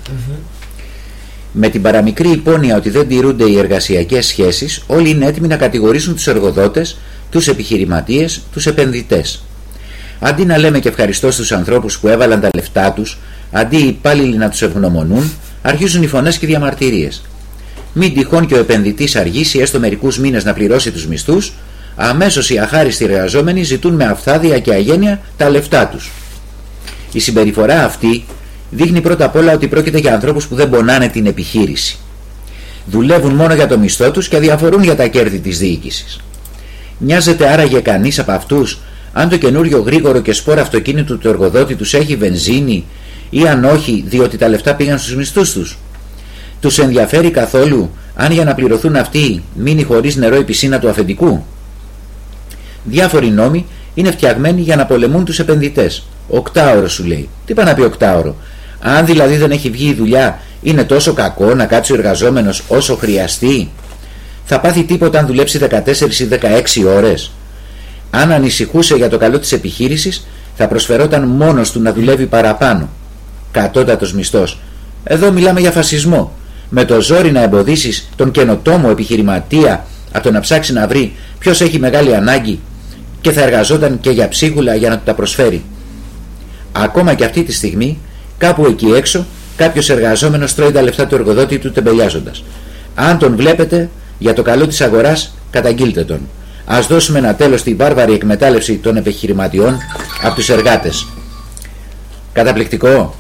Με την παραμικρή υπόνοια ότι δεν τηρούνται οι εργασιακές σχέσεις, όλοι είναι έτοιμοι να κατηγορήσουν τους εργοδότες, τους επιχειρηματίες, τους επενδυτές. Αντί να λέμε και ευχαριστώ στους ανθρώπους που έβαλαν τα λεφτά τους, αντί οι υπάλληλοι να τους ευγνωμονούν, αρχίζουν οι φωνές και οι διαμαρτυρίες. Μην τυχόν και ο επενδυτής αργήσει έστω μερικούς μήνες να πληρώσει τους μισθούς, αμέσως οι αχάριστοι εργαζόμενοι ζητούν με αυθάδεια και αγένεια τα λεφτά τους. Η συμπεριφορά αυτή δείχνει πρώτα απ' όλα ότι πρόκειται για ανθρώπους που δεν πονάνε την επιχείρηση. Δουλεύουν μόνο για το μισθό τους και αδιαφορούν για τα κέρδη της διοίκησης. Νοιάζεται άραγε κανείς από αυτούς αν το καινούριο γρήγορο και σπόρο αυτοκίνητο του εργοδότη τους έχει βενζίνη ή αν όχι διότι τα λεφτά πήγαν στους μισθούς τους. Τους ενδιαφέρει καθόλου αν για να πληρωθούν αυτοί μείνει χωρίς νερό η πισίνα του αφεντικού; Διάφοροι νόμοι είναι φτιαγμένοι για να πολεμούν τους επενδυτές. Οκτάωρος σου λέει. Τι πάει να πει οκτάωρο; Αν δηλαδή δεν έχει βγει η δουλειά, είναι τόσο κακό να κάτσει ο εργαζόμενος όσο χρειαστεί; Θα πάθει τίποτα αν δουλέψει 14 ή 16 ώρες; Αν ανησυχούσε για το καλό της επιχείρησης, θα προσφερόταν μόνος του να δουλεύει παραπάνω. Κατώτατος μισθός. Εδώ μιλάμε για φασισμό. Με το ζόρι να εμποδίσεις τον καινοτόμο επιχειρηματία από το να ψάξει να βρει ποιος έχει μεγάλη ανάγκη και θα εργαζόταν και για ψίχουλα για να του τα προσφέρει. Ακόμα και αυτή τη στιγμή, κάπου εκεί έξω, κάποιος εργαζόμενος τρώει τα λεφτά του εργοδότη του τεμπελιάζοντας. Αν τον βλέπετε, για το καλό της αγοράς, καταγγείλτε τον. Ας δώσουμε ένα τέλος στην βάρβαρη εκμετάλλευση των επιχειρηματιών από τους εργάτες. Καταπληκτικό.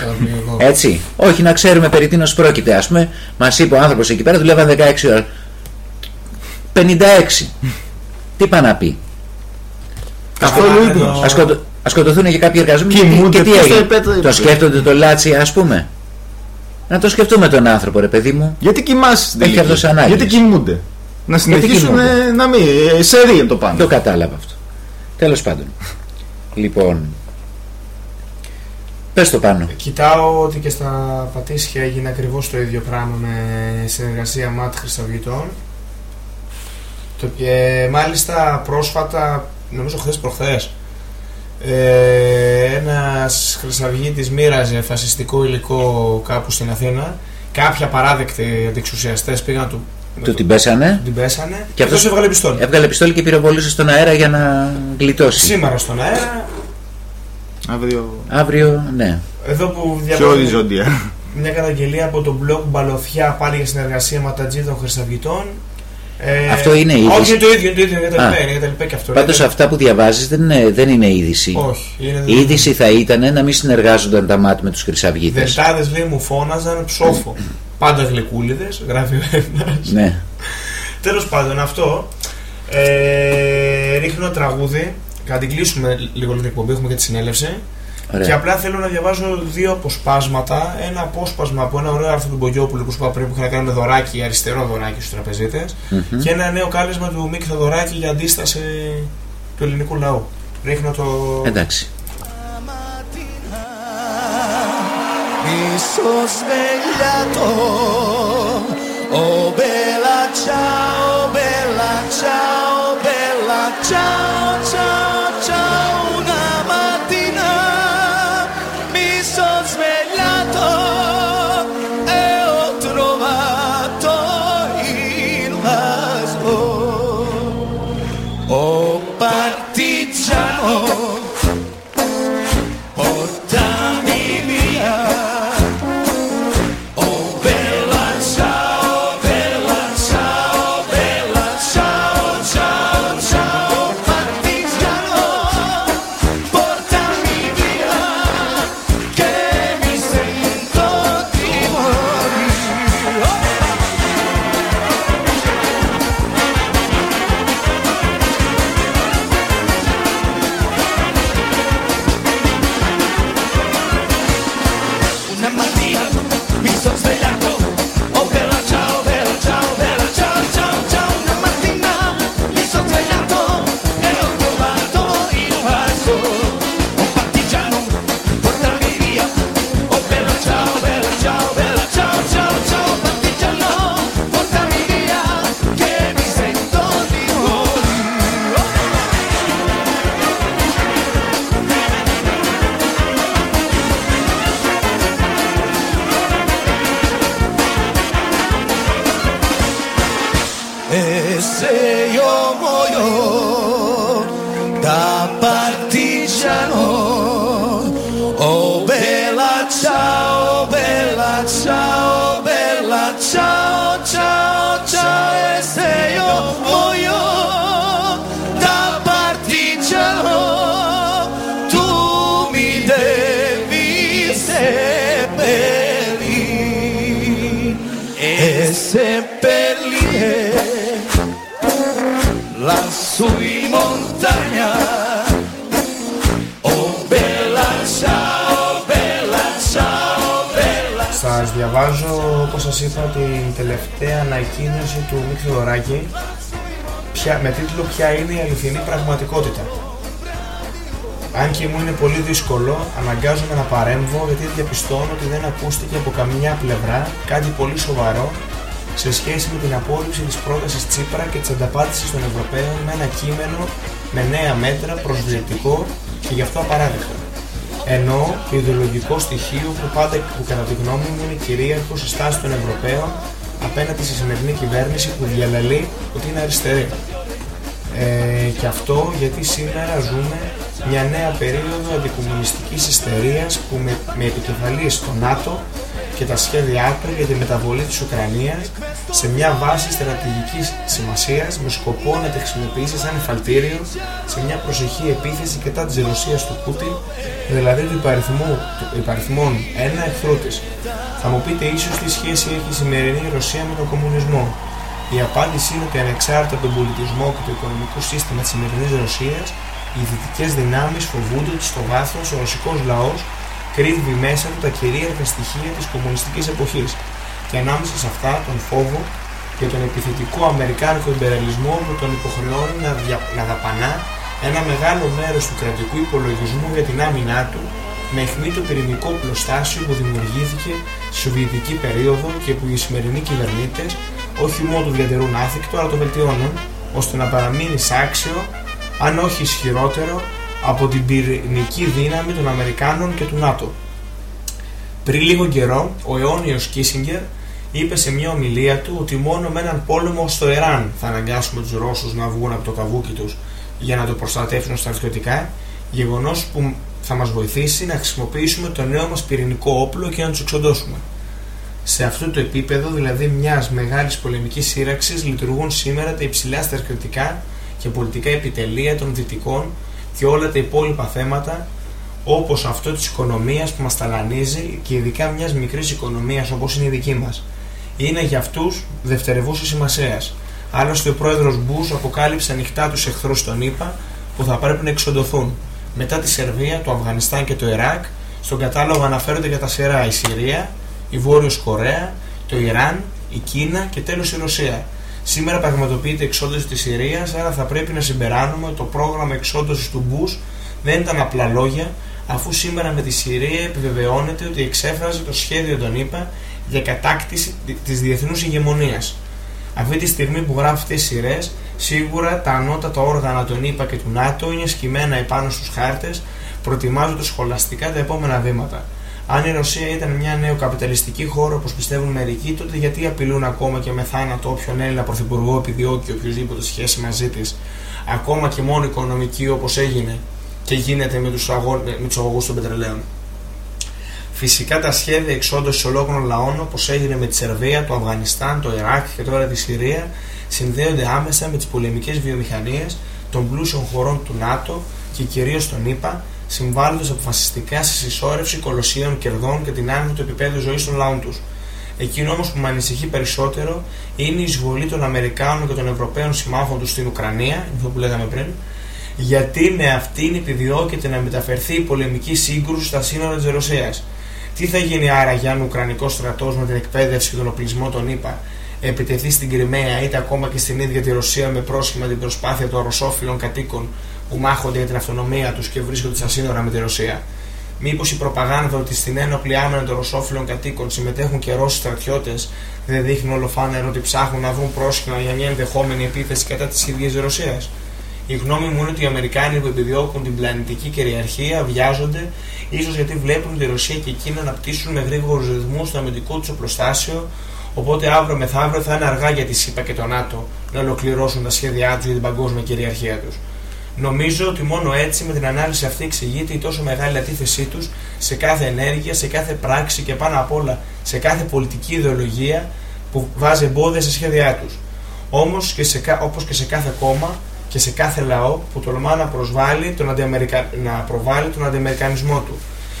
Καταπληκτικό. Έτσι. Όχι να ξέρουμε περί τίνος πρόκειται. Α πούμε, μας είπε ο άνθρωπος εκεί πέρα, δουλεύαν 16 ώρα. 56. Τι πάει να πει; Καθόλου Σκοτώνουν ύπνο. εδώ. Α σκοτω... ας σκοτωθούν και κάποιοι εργαζόμενοι και, Κοιμούνται, και τι ποιος το έγινε. επέτρεψε. Το σκέφτονται το λάτσι, ας πούμε; Να το σκεφτούμε τον άνθρωπο, ρε παιδί μου. Γιατί κοιμάσαι στην Έχει τελική. αυτός ανάγκες. Γιατί κοιμούνται; Να συνεχίσουν κοιμούνται. ε, να μην. ε, Σε ρίγεν το πάνω. Το κατάλαβα αυτό. Τέλος πάντων. Λοιπόν. Πες το πάνω. Κοιτάω ότι και στα Πατήσια έγινε ακριβώς το ίδιο πράγμα με συνεργασία ΜΑΤ Χρυσαυγητών. Το, και μάλιστα πρόσφατα, νομίζω χθες προχθές, ε, ένας Χρυσαυγίτης μοίραζε φασιστικό υλικό κάπου στην Αθήνα. Κάποιοι απαράδεκτοι αντιξουσιαστές πήγαν να του, να Του την πέσανε. την πέσανε Και και αυτός αυτός- έβγαλε πιστόλι. Έβγαλε πιστόλι και πυροβολούσε στον αέρα για να γλιτώσει. Σήμερα στον αέρα, Αύριο. Αύριο, ναι. εδώ που Πιο διαβάζω οριζόντια. μια καταγγελία από τον blog Μπαλωθιά πάλι για συνεργασία ματατζίδων Χρυσαυγητών. Ε, Αυτό είναι είδηση. Όχι, είναι το ίδιο, είναι το ίδιο, για τα Α. λοιπά, είναι για τα λοιπά και αυτό. Πάντως Λέτε- αυτά που διαβάζεις δεν είναι, δεν είναι είδηση. Όχι, είναι Η είδηση θα ήταν να μην συνεργάζονταν τα μάτια με τους χρυσαυγίτες. Δελτάδε λέει μου φώναζαν ψόφο. Πάντα γλυκούλιδες, γράφει ο ένα. Ναι. Τέλος πάντων, αυτό. Ε, ρίχνω τραγούδι. Θα την κλείσουμε λίγο την εκπομπή, έχουμε και τη συνέλευση. Και Ωραία. απλά θέλω να διαβάζω δύο αποσπάσματα. Ένα απόσπασμα από ένα ωραίο άρθρο του Μπογιόπουλου που σου είπα πριν που είχε να κάνει με δωράκι, αριστερό δωράκι στους τραπεζίτες. Μμμ. Και ένα νέο κάλεσμα του Μίκη Θοδωράκη για αντίσταση του ελληνικού λαού. Ρίχνω το. Εντάξει. Mi sono svegliato, oh bella ciao, bella ciao, bella lato διαβάζω, όπως σας είπα, την τελευταία ανακοίνωση του Μίκη Θοδωράκη ποια, με τίτλο «Ποια είναι η αληθινή πραγματικότητα». Αν και μου είναι πολύ δύσκολο, αναγκάζομαι να παρέμβω γιατί διαπιστώνω ότι δεν ακούστηκε από καμιά πλευρά κάτι πολύ σοβαρό σε σχέση με την απόρριψη της πρότασης Τσίπρα και της ανταπάτησης των Ευρωπαίων με ένα κείμενο με νέα μέτρα προσβλητικό και γι' αυτό απαράδεκτο. Ενώ το ιδεολογικό στοιχείο που πάντα που κατά τη γνώμη μου είναι κυρίαρχο στη στάση των Ευρωπαίων απέναντι στη σημερινή κυβέρνηση που διαλαλεί ότι είναι αριστερή. Ε, και αυτό γιατί σήμερα ζούμε μια νέα περίοδο αντικομουνιστικής ιστερίας που με, με επικεφαλής το ΝΑΤΟ και τα σχέδιά του για τη μεταβολή της Ουκρανίας σε μια βάση στρατηγικής σημασίας με σκοπό να τη χρησιμοποιήσει σαν εφαλτήριο σε μια προσεχή επίθεση κατά της Ρωσίας του Πούτιν, δηλαδή του υπαριθμού, του υπαριθμών ένα εχθρού της. Θα μου πείτε ίσως τι σχέση έχει η σημερινή Ρωσία με τον κομμουνισμό. Η απάντηση είναι ότι ανεξάρτητα από τον πολιτισμό και το οικονομικό σύστημα της σημερινής Ρωσίας, οι δυτικές δυνάμεις φοβούνται ότι στο βάθος ο ρωσικός λαός κρύβει μέσα του τα κυρίαρχα στοιχεία της κομμουνιστικής εποχής και ανάμεσα σε αυτά τον φόβο και τον επιθετικό αμερικάνικο υπεραλισμό που τον υποχρεώνει να, δια... να δαπανά ένα μεγάλο μέρος του κρατικού υπολογισμού για την άμυνά του με αιχμή το πυρηνικό πλωστάσιο που δημιουργήθηκε στη Σοβιετική περίοδο και που οι σημερινοί κυβερνήτες όχι μόνο το διατηρούν άθικτο αλλά το βελτιώνουν ώστε να παραμείνει σάξιο αν όχι ισχυρότερο από την πυρηνική δύναμη των Αμερικάνων και του ΝΑΤΟ. Πριν λίγο καιρό, ο αιώνιος Κίσιγκερ είπε σε μια ομιλία του ότι μόνο με έναν πόλεμο στο Ιράν θα αναγκάσουμε τους Ρώσους να βγουν από το καβούκι τους για να το προστατεύσουν στρατιωτικά, γεγονός που θα μας βοηθήσει να χρησιμοποιήσουμε το νέο μας πυρηνικό όπλο και να τους εξοντώσουμε. Σε αυτό το επίπεδο, δηλαδή μιας μεγάλης πολεμικής σύραξης, λειτουργούν σήμερα τα υψηλά στρατιωτικά και πολιτικά επιτελεία των Δυτικών και όλα τα υπόλοιπα θέματα όπως αυτό της οικονομίας που μας ταλανίζει και ειδικά μιας μικρής οικονομίας όπως είναι η δική μας. Είναι για αυτούς δευτερευούσης σημασίας. Άλλωστε ο πρόεδρος Μπούς αποκάλυψε ανοιχτά τους εχθρούς των ΗΠΑ που θα πρέπει να εξοντωθούν. Μετά τη Σερβία, το Αφγανιστάν και το Ιράκ, στον κατάλογο αναφέρονται για τα σειρά η Συρία, η Βόρειος Κορέα, το Ιράν, η Κίνα και τέλος η Ρωσία. Σήμερα πραγματοποιείται εξόντωση της Συρίας, άρα θα πρέπει να συμπεράνουμε ότι το πρόγραμμα εξόντωσης του Μπούς δεν ήταν απλά λόγια, αφού σήμερα με τη Συρία επιβεβαιώνεται ότι εξέφραζε το σχέδιο των ΗΠΑ για κατάκτηση της διεθνούς ηγεμονίας. Αυτή τη στιγμή που γράφει αυτές τις σειρές, σίγουρα τα ανώτατα όργανα των ΗΠΑ και του ΝΑΤΟ είναι σκημμένα επάνω στους χάρτες, προετοιμάζοντας σχολαστικά τα επόμενα βήματα. Αν η Ρωσία ήταν μια νεοκαπιταλιστική χώρα όπως πιστεύουν μερικοί, τότε γιατί απειλούν ακόμα και με θάνατο όποιον Έλληνα πρωθυπουργό επιδιώκει οποιοδήποτε σχέση μαζί της, ακόμα και μόνο οικονομική όπως έγινε και γίνεται με τους αγώ... αγωγούς των πετρελαίων. Φυσικά τα σχέδια εξόντωσης ολόκληρων λαών όπως έγινε με τη Σερβία, το Αφγανιστάν, το Ιράκ και τώρα τη Συρία συνδέονται άμεσα με τις πολεμικές βιομηχανίες των πλούσιων χωρών του ΝΑΤΟ και κυρίως των ΗΠΑ συμβάλλοντας αποφασιστικά στη συσσόρευση κολοσσίων κερδών και την άνοδο του επίπεδου ζωής των λαών τους. Εκείνο όμως που με ανησυχεί περισσότερο είναι η εισβολή των Αμερικάνων και των Ευρωπαίων συμμάχων τους στην Ουκρανία, αυτό που λέγαμε πριν, γιατί με αυτήν επιδιώκεται να μεταφερθεί η πολεμική σύγκρουση στα σύνορα της Ρωσίας. Τι θα γίνει άραγε αν ο Ουκρανικός στρατός με την εκπαίδευση και τον οπλισμό των ΗΠΑ επιτεθεί στην Κρυμαία είτε ακόμα και στην ίδια τη Ρωσία με πρόσχημα την προσπάθεια των ρωσόφιλων κατοίκων που μάχονται για την αυτονομία τους και βρίσκονται στα σύνορα με τη Ρωσία. Μήπως η προπαγάνδα ότι στην ένοπλη άμυνα των ρωσόφιλων κατοίκων συμμετέχουν και Ρώσοι στρατιώτες δεν δείχνει ολοφάνερο ότι ψάχνουν να βρουν πρόσχημα για μια ενδεχόμενη επίθεση κατά της ίδια Ρωσίας; Η γνώμη μου είναι ότι οι Αμερικάνοι που επιδιώκουν την πλανητική κυριαρχία βιάζονται, ίσως γιατί βλέπουν τη Ρωσία και εκείνα να πτήσουν με γρήγορους ρυθμούς στο αμυντικό τους οπλοστάσιο, οπότε αύριο μεθαύριο θα είναι αργά για τη ΣΥΠΑ και το ΝΑΤΟ να ολοκληρώσουν τα σχέδιά τους για την παγκόσμια κυριαρχία τους. Νομίζω ότι μόνο έτσι με την ανάλυση αυτή εξηγείται η τόσο μεγάλη αντίθεσή τους σε κάθε ενέργεια, σε κάθε πράξη και πάνω απ' όλα σε κάθε πολιτική ιδεολογία που βάζει εμπόδια σε σχέδιά τους. Όμως και σε, όπως και σε κάθε κόμμα και σε κάθε λαό που τολμά να, προσβάλλει τον αντιαμερικα... να προβάλλει τον αντιαμερικανισμό του.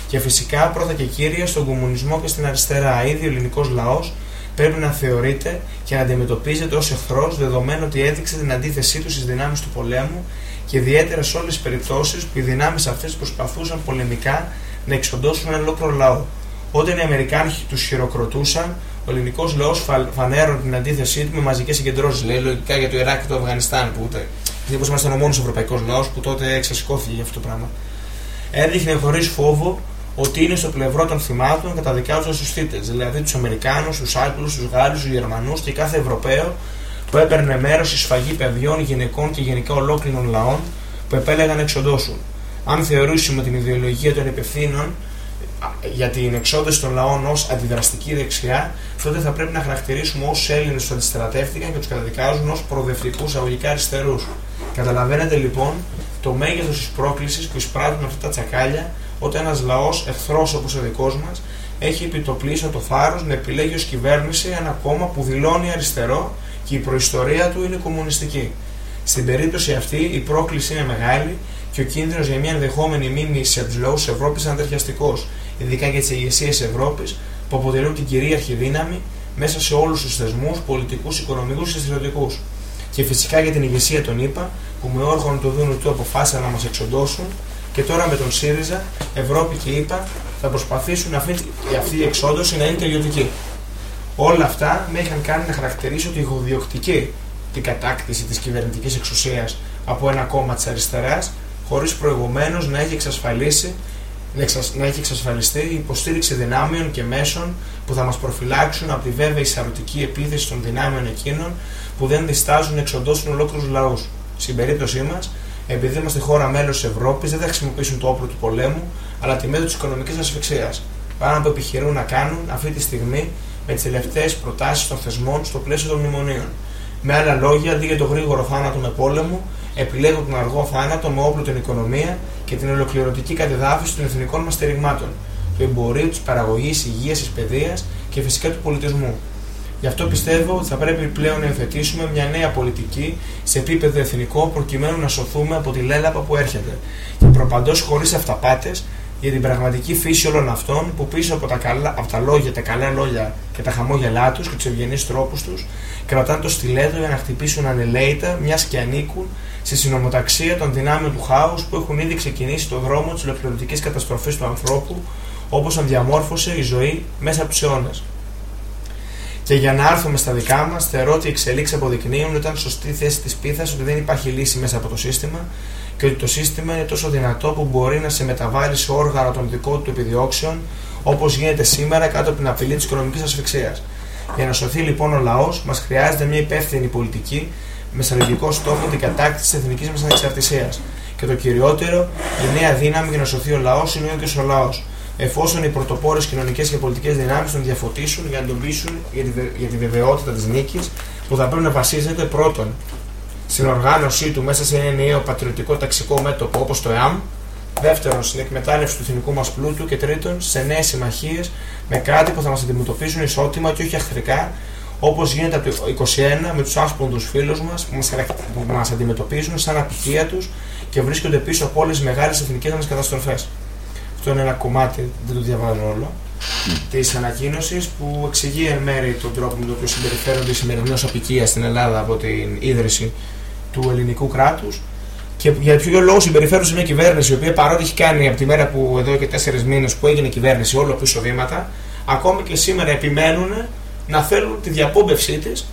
Και φυσικά πρώτα και κύρια στον κομμουνισμό και στην αριστερά. Ήδη ο ελληνικός λαός πρέπει να θεωρείται και να αντιμετωπίζεται ως εχθρός δεδομένου ότι έδειξε την αντίθεσή του στις δυνάμεις του πολέμου και ιδιαίτερα σε όλες τις περιπτώσεις που οι δυνάμεις αυτές προσπαθούσαν πολεμικά να εξοντώσουν ένα ολόκληρο λαό. Όταν οι Αμερικάνοι τους χειροκροτούσαν, ο ελληνικός λαός φανέρωνε την αντίθεσή του με μαζικές συγκεντρώσεις. Λέει λογικά για το Ιράκ και το Αφγανιστάν, που ούτε. Δηλαδή, ήμασταν ο μόνος Ευρωπαϊκός λαός που τότε εξασηκώθηκε για αυτό το πράγμα. Έδειχνε χωρίς φόβο ότι είναι στο πλευρό των θυμάτων και καταδικάζοντα τους θήτε, δηλαδή τους Αμερικάνους, τους Άγγλους, τους Γάλλους, τους Γερμανούς και κάθε Ευρωπαίο που έπαιρνε μέρος στη σφαγή παιδιών, γυναικών και γενικά ολόκληρων λαών που επέλεγαν να εξοντώσουν. Αν θεωρήσουμε την ιδεολογία των υπευθύνων για την εξόντωση των λαών ως αντιδραστική δεξιά, τότε θα πρέπει να χαρακτηρίσουμε όσου Έλληνες που αντιστρατεύτηκαν και τους καταδικάζουν ως προοδευτικούς αγωγικά αριστερούς. Καταλαβαίνετε λοιπόν το μέγεθος της πρόκλησης που εισπράττουν αυτά τα τσακάλια όταν ένας λαός εχθρός όπως ο δικός μας έχει επιτοπλίσει το θάρρος να επιλέγει ως κυβέρνηση ένα κόμμα που δηλώνει αριστερό και η προϊστορία του είναι κομμουνιστική. Στην περίπτωση αυτή η πρόκληση είναι μεγάλη και ο κίνδυνος για μια ενδεχόμενη μίμηση από τους λαούς της Ευρώπης είναι ανταρχιαστικό, ειδικά για τις ηγεσίες Ευρώπης που αποτελούν την κυρίαρχη δύναμη μέσα σε όλους τους θεσμούς, πολιτικούς, οικονομικούς και στρατιωτικούς. Και φυσικά για την ηγεσία των ΗΠΑ που με όργανο του Δούνου του αποφάσισαν να μας εξοντώσουν και τώρα με τον ΣΥΡΙΖΑ, Ευρώπη και ΗΠΑ θα προσπαθήσουν αυτή, αυτή η εξόντωση να είναι τελειωτική. Όλα αυτά με είχαν κάνει να χαρακτηρίσω ότι έχω διοκτική την κατάκτηση της κυβερνητικής εξουσίας από ένα κόμμα της αριστεράς χωρίς προηγουμένως να έχει εξασφαλίσει να εξασ- να έχει εξασφαλιστεί η υποστήριξη δυνάμεων και μέσων που θα μας προφυλάξουν από τη βέβαιη σαρωτική επίθεση των δυνάμεων εκείνων που δεν διστάζουν να εξοντώσουν ολόκληρους λαούς. Στην περίπτωσή μας, επειδή είμαστε χώρα μέλος της Ευρώπης, δεν θα χρησιμοποιήσουν το όπλο του πολέμου, αλλά τη μέθοδο της οικονομικής ασφυξίας. Πάνω που επιχειρούν να κάνουν αυτή τη στιγμή με τις τελευταίες προτάσεις των θεσμών στο πλαίσιο των μνημονίων. Με άλλα λόγια, αντί για το γρήγορο θάνατο με πόλεμο, επιλέγουν τον αργό θάνατο με όπλο την οικονομία και την ολοκληρωτική κατεδάφιση των εθνικών μας στηριγμάτων, του εμπορίου, της παραγωγής, υγείας, της παιδείας και φυσικά του πολιτισμού. Γι' αυτό πιστεύω ότι θα πρέπει πλέον να υιοθετήσουμε μια νέα πολιτική σε επίπεδο εθνικό προκειμένου να σωθούμε από τη λέλαπα που έρχεται και προπαντός χωρίς αυταπάτες για την πραγματική φύση όλων αυτών που πίσω από τα, καλά, από τα λόγια, τα καλά λόγια και τα χαμόγελά τους και τους ευγενείς τρόπους τους κρατάνε το στιλέτο για να χτυπήσουν ανελαίητα μιας και ανήκουν στη συνομοταξία των δυνάμεων του χάους που έχουν ήδη ξεκινήσει το δρόμο της ολοκληρωτικής καταστροφής του ανθρώπου όπως τον διαμόρφωσε η ζωή μέσα από τους αιώνες. Και για να έρθουμε στα δικά μας, θεωρώ ότι οι εξελίξει αποδεικνύουν ότι ήταν σωστή θέση της πίθα ότι δεν υπάρχει λύση μέσα από το σύστημα και ότι το σύστημα είναι τόσο δυνατό που μπορεί να σε μεταβάλει σε όργανο των δικών του επιδιώξεων όπως γίνεται σήμερα κάτω από την απειλή της οικονομικής ασφυξίας. Για να σωθεί λοιπόν ο λαός, μας χρειάζεται μια υπεύθυνη πολιτική με στρατηγικό στόχο την κατάκτηση της εθνικής μας ανεξαρτησίας. Και το κυριότερο, η νέα δύναμη για να σωθεί ο λαός είναι ο ίδιο ο λαός. Εφόσον οι πρωτοπόρες κοινωνικές και πολιτικές δυνάμεις τον διαφωτίσουν για να τον πείσουν για τη, βε- για τη βεβαιότητα της νίκης που θα πρέπει να βασίζεται πρώτον στην οργάνωσή του μέσα σε ένα ενιαίο πατριωτικό ταξικό μέτωπο όπως το ΕΑΜ, δεύτερον στην εκμετάλλευση του εθνικού μας πλούτου και τρίτον σε νέες συμμαχίες με κράτη που θα μας αντιμετωπίσουν ισότιμα και όχι εχθρικά όπως γίνεται από το 21 με τους άσπονδου φίλους μας που μας που μας αντιμετωπίζουν σαν απικία τους και βρίσκονται πίσω από όλες τις μεγάλες εθνικές μας καταστροφές. Αυτό είναι ένα κομμάτι, δεν το διαβάζω όλο, της ανακοίνωσης που εξηγεί εν μέρει τον τρόπο με τον οποίο συμπεριφέρονται οι σημερινές απικία στην Ελλάδα από την ίδρυση του ελληνικού κράτους και για ποιο λόγο συμπεριφέρουν σε μια κυβέρνηση η οποία παρότι έχει κάνει από τη μέρα που εδώ και τέσσερις μήνες που έγινε κυβέρνηση όλο πίσω βήματα, ακόμη και σήμερα επιμένουν να θέλουν τη διαπόμπευσή της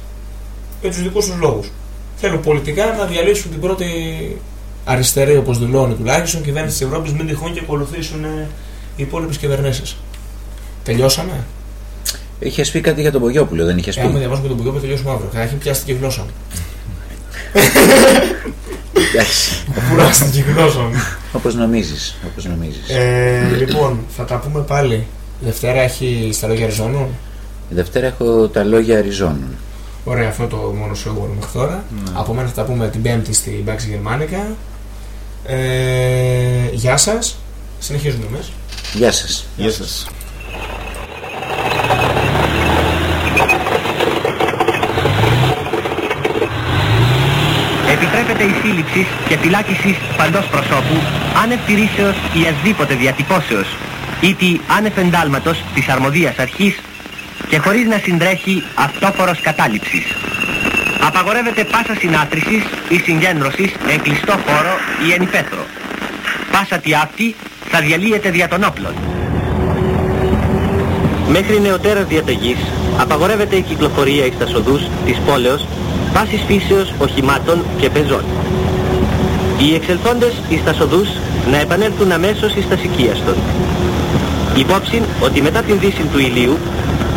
για τους δικούς τους λόγους. Θέλουν πολιτικά να διαλύσουν την πρώτη αριστερή, όπως δηλώνει τουλάχιστον, κυβέρνηση της Ευρώπης, μην τυχόν και ακολουθήσουν ε, οι υπόλοιπες κυβερνήσεις. Τελειώσαμε; Είχες πει κάτι για τον Πογιόπουλο, δεν είχες Ε, άμα πει; διαβάσουμε τον Πογιόπουλο, τελειώσουμε αύριο. Καταρχήν πιάστηκε η γλώσσα μου. Εντάξει. Κουράστηκε η γλώσσα μου. Όπως νομίζεις. Όπως νομίζεις. Ε, λοιπόν, θα τα πούμε πάλι. Δευτέρα έχει στα λόγια Ριζόνου. Η Δευτέρα έχω τα λόγια Αριζόνων. Ωραία, αυτό το μόνο σου εγώ μέχρι τώρα. Από μένα θα τα πούμε την Πέμπτη στην Μπάξη Γερμανικά. Ε, γεια σας. Συνεχίζουμε εμείς. Γεια σας. Γεια σας. Επιτρέπεται η σύλληψη και φυλάκιση παντός προσώπου άνευ τηρήσεως ή ασδήποτε διατυπώσεως ήτι άνευ εντάλματος της αρμοδίας αρχής και χωρίς να συντρέχει αυτόφορος κατάληψης. Απαγορεύεται πάσα συνάθρησης ή συγκέντρωσης εν κλειστό χώρο ή εν υπαίθρο. Πάσα τι αυτή θα διαλύεται δια των όπλων. Μέχρι νεωτέρας διαταγής απαγορεύεται η κυκλοφορία εις τας οδούς της πόλεως πάσης φύσεως οχημάτων και πεζών. Οι εξελθόντες εις τας οδούς να επανέλθουν αμέσως εις τας οικίαστον. Υπόψη ότι μετά την δύση του ηλίου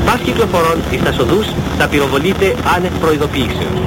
πας κυκλοφορών εις τας οδούς θα πυροβολείται άνευ προειδοποιήσεως.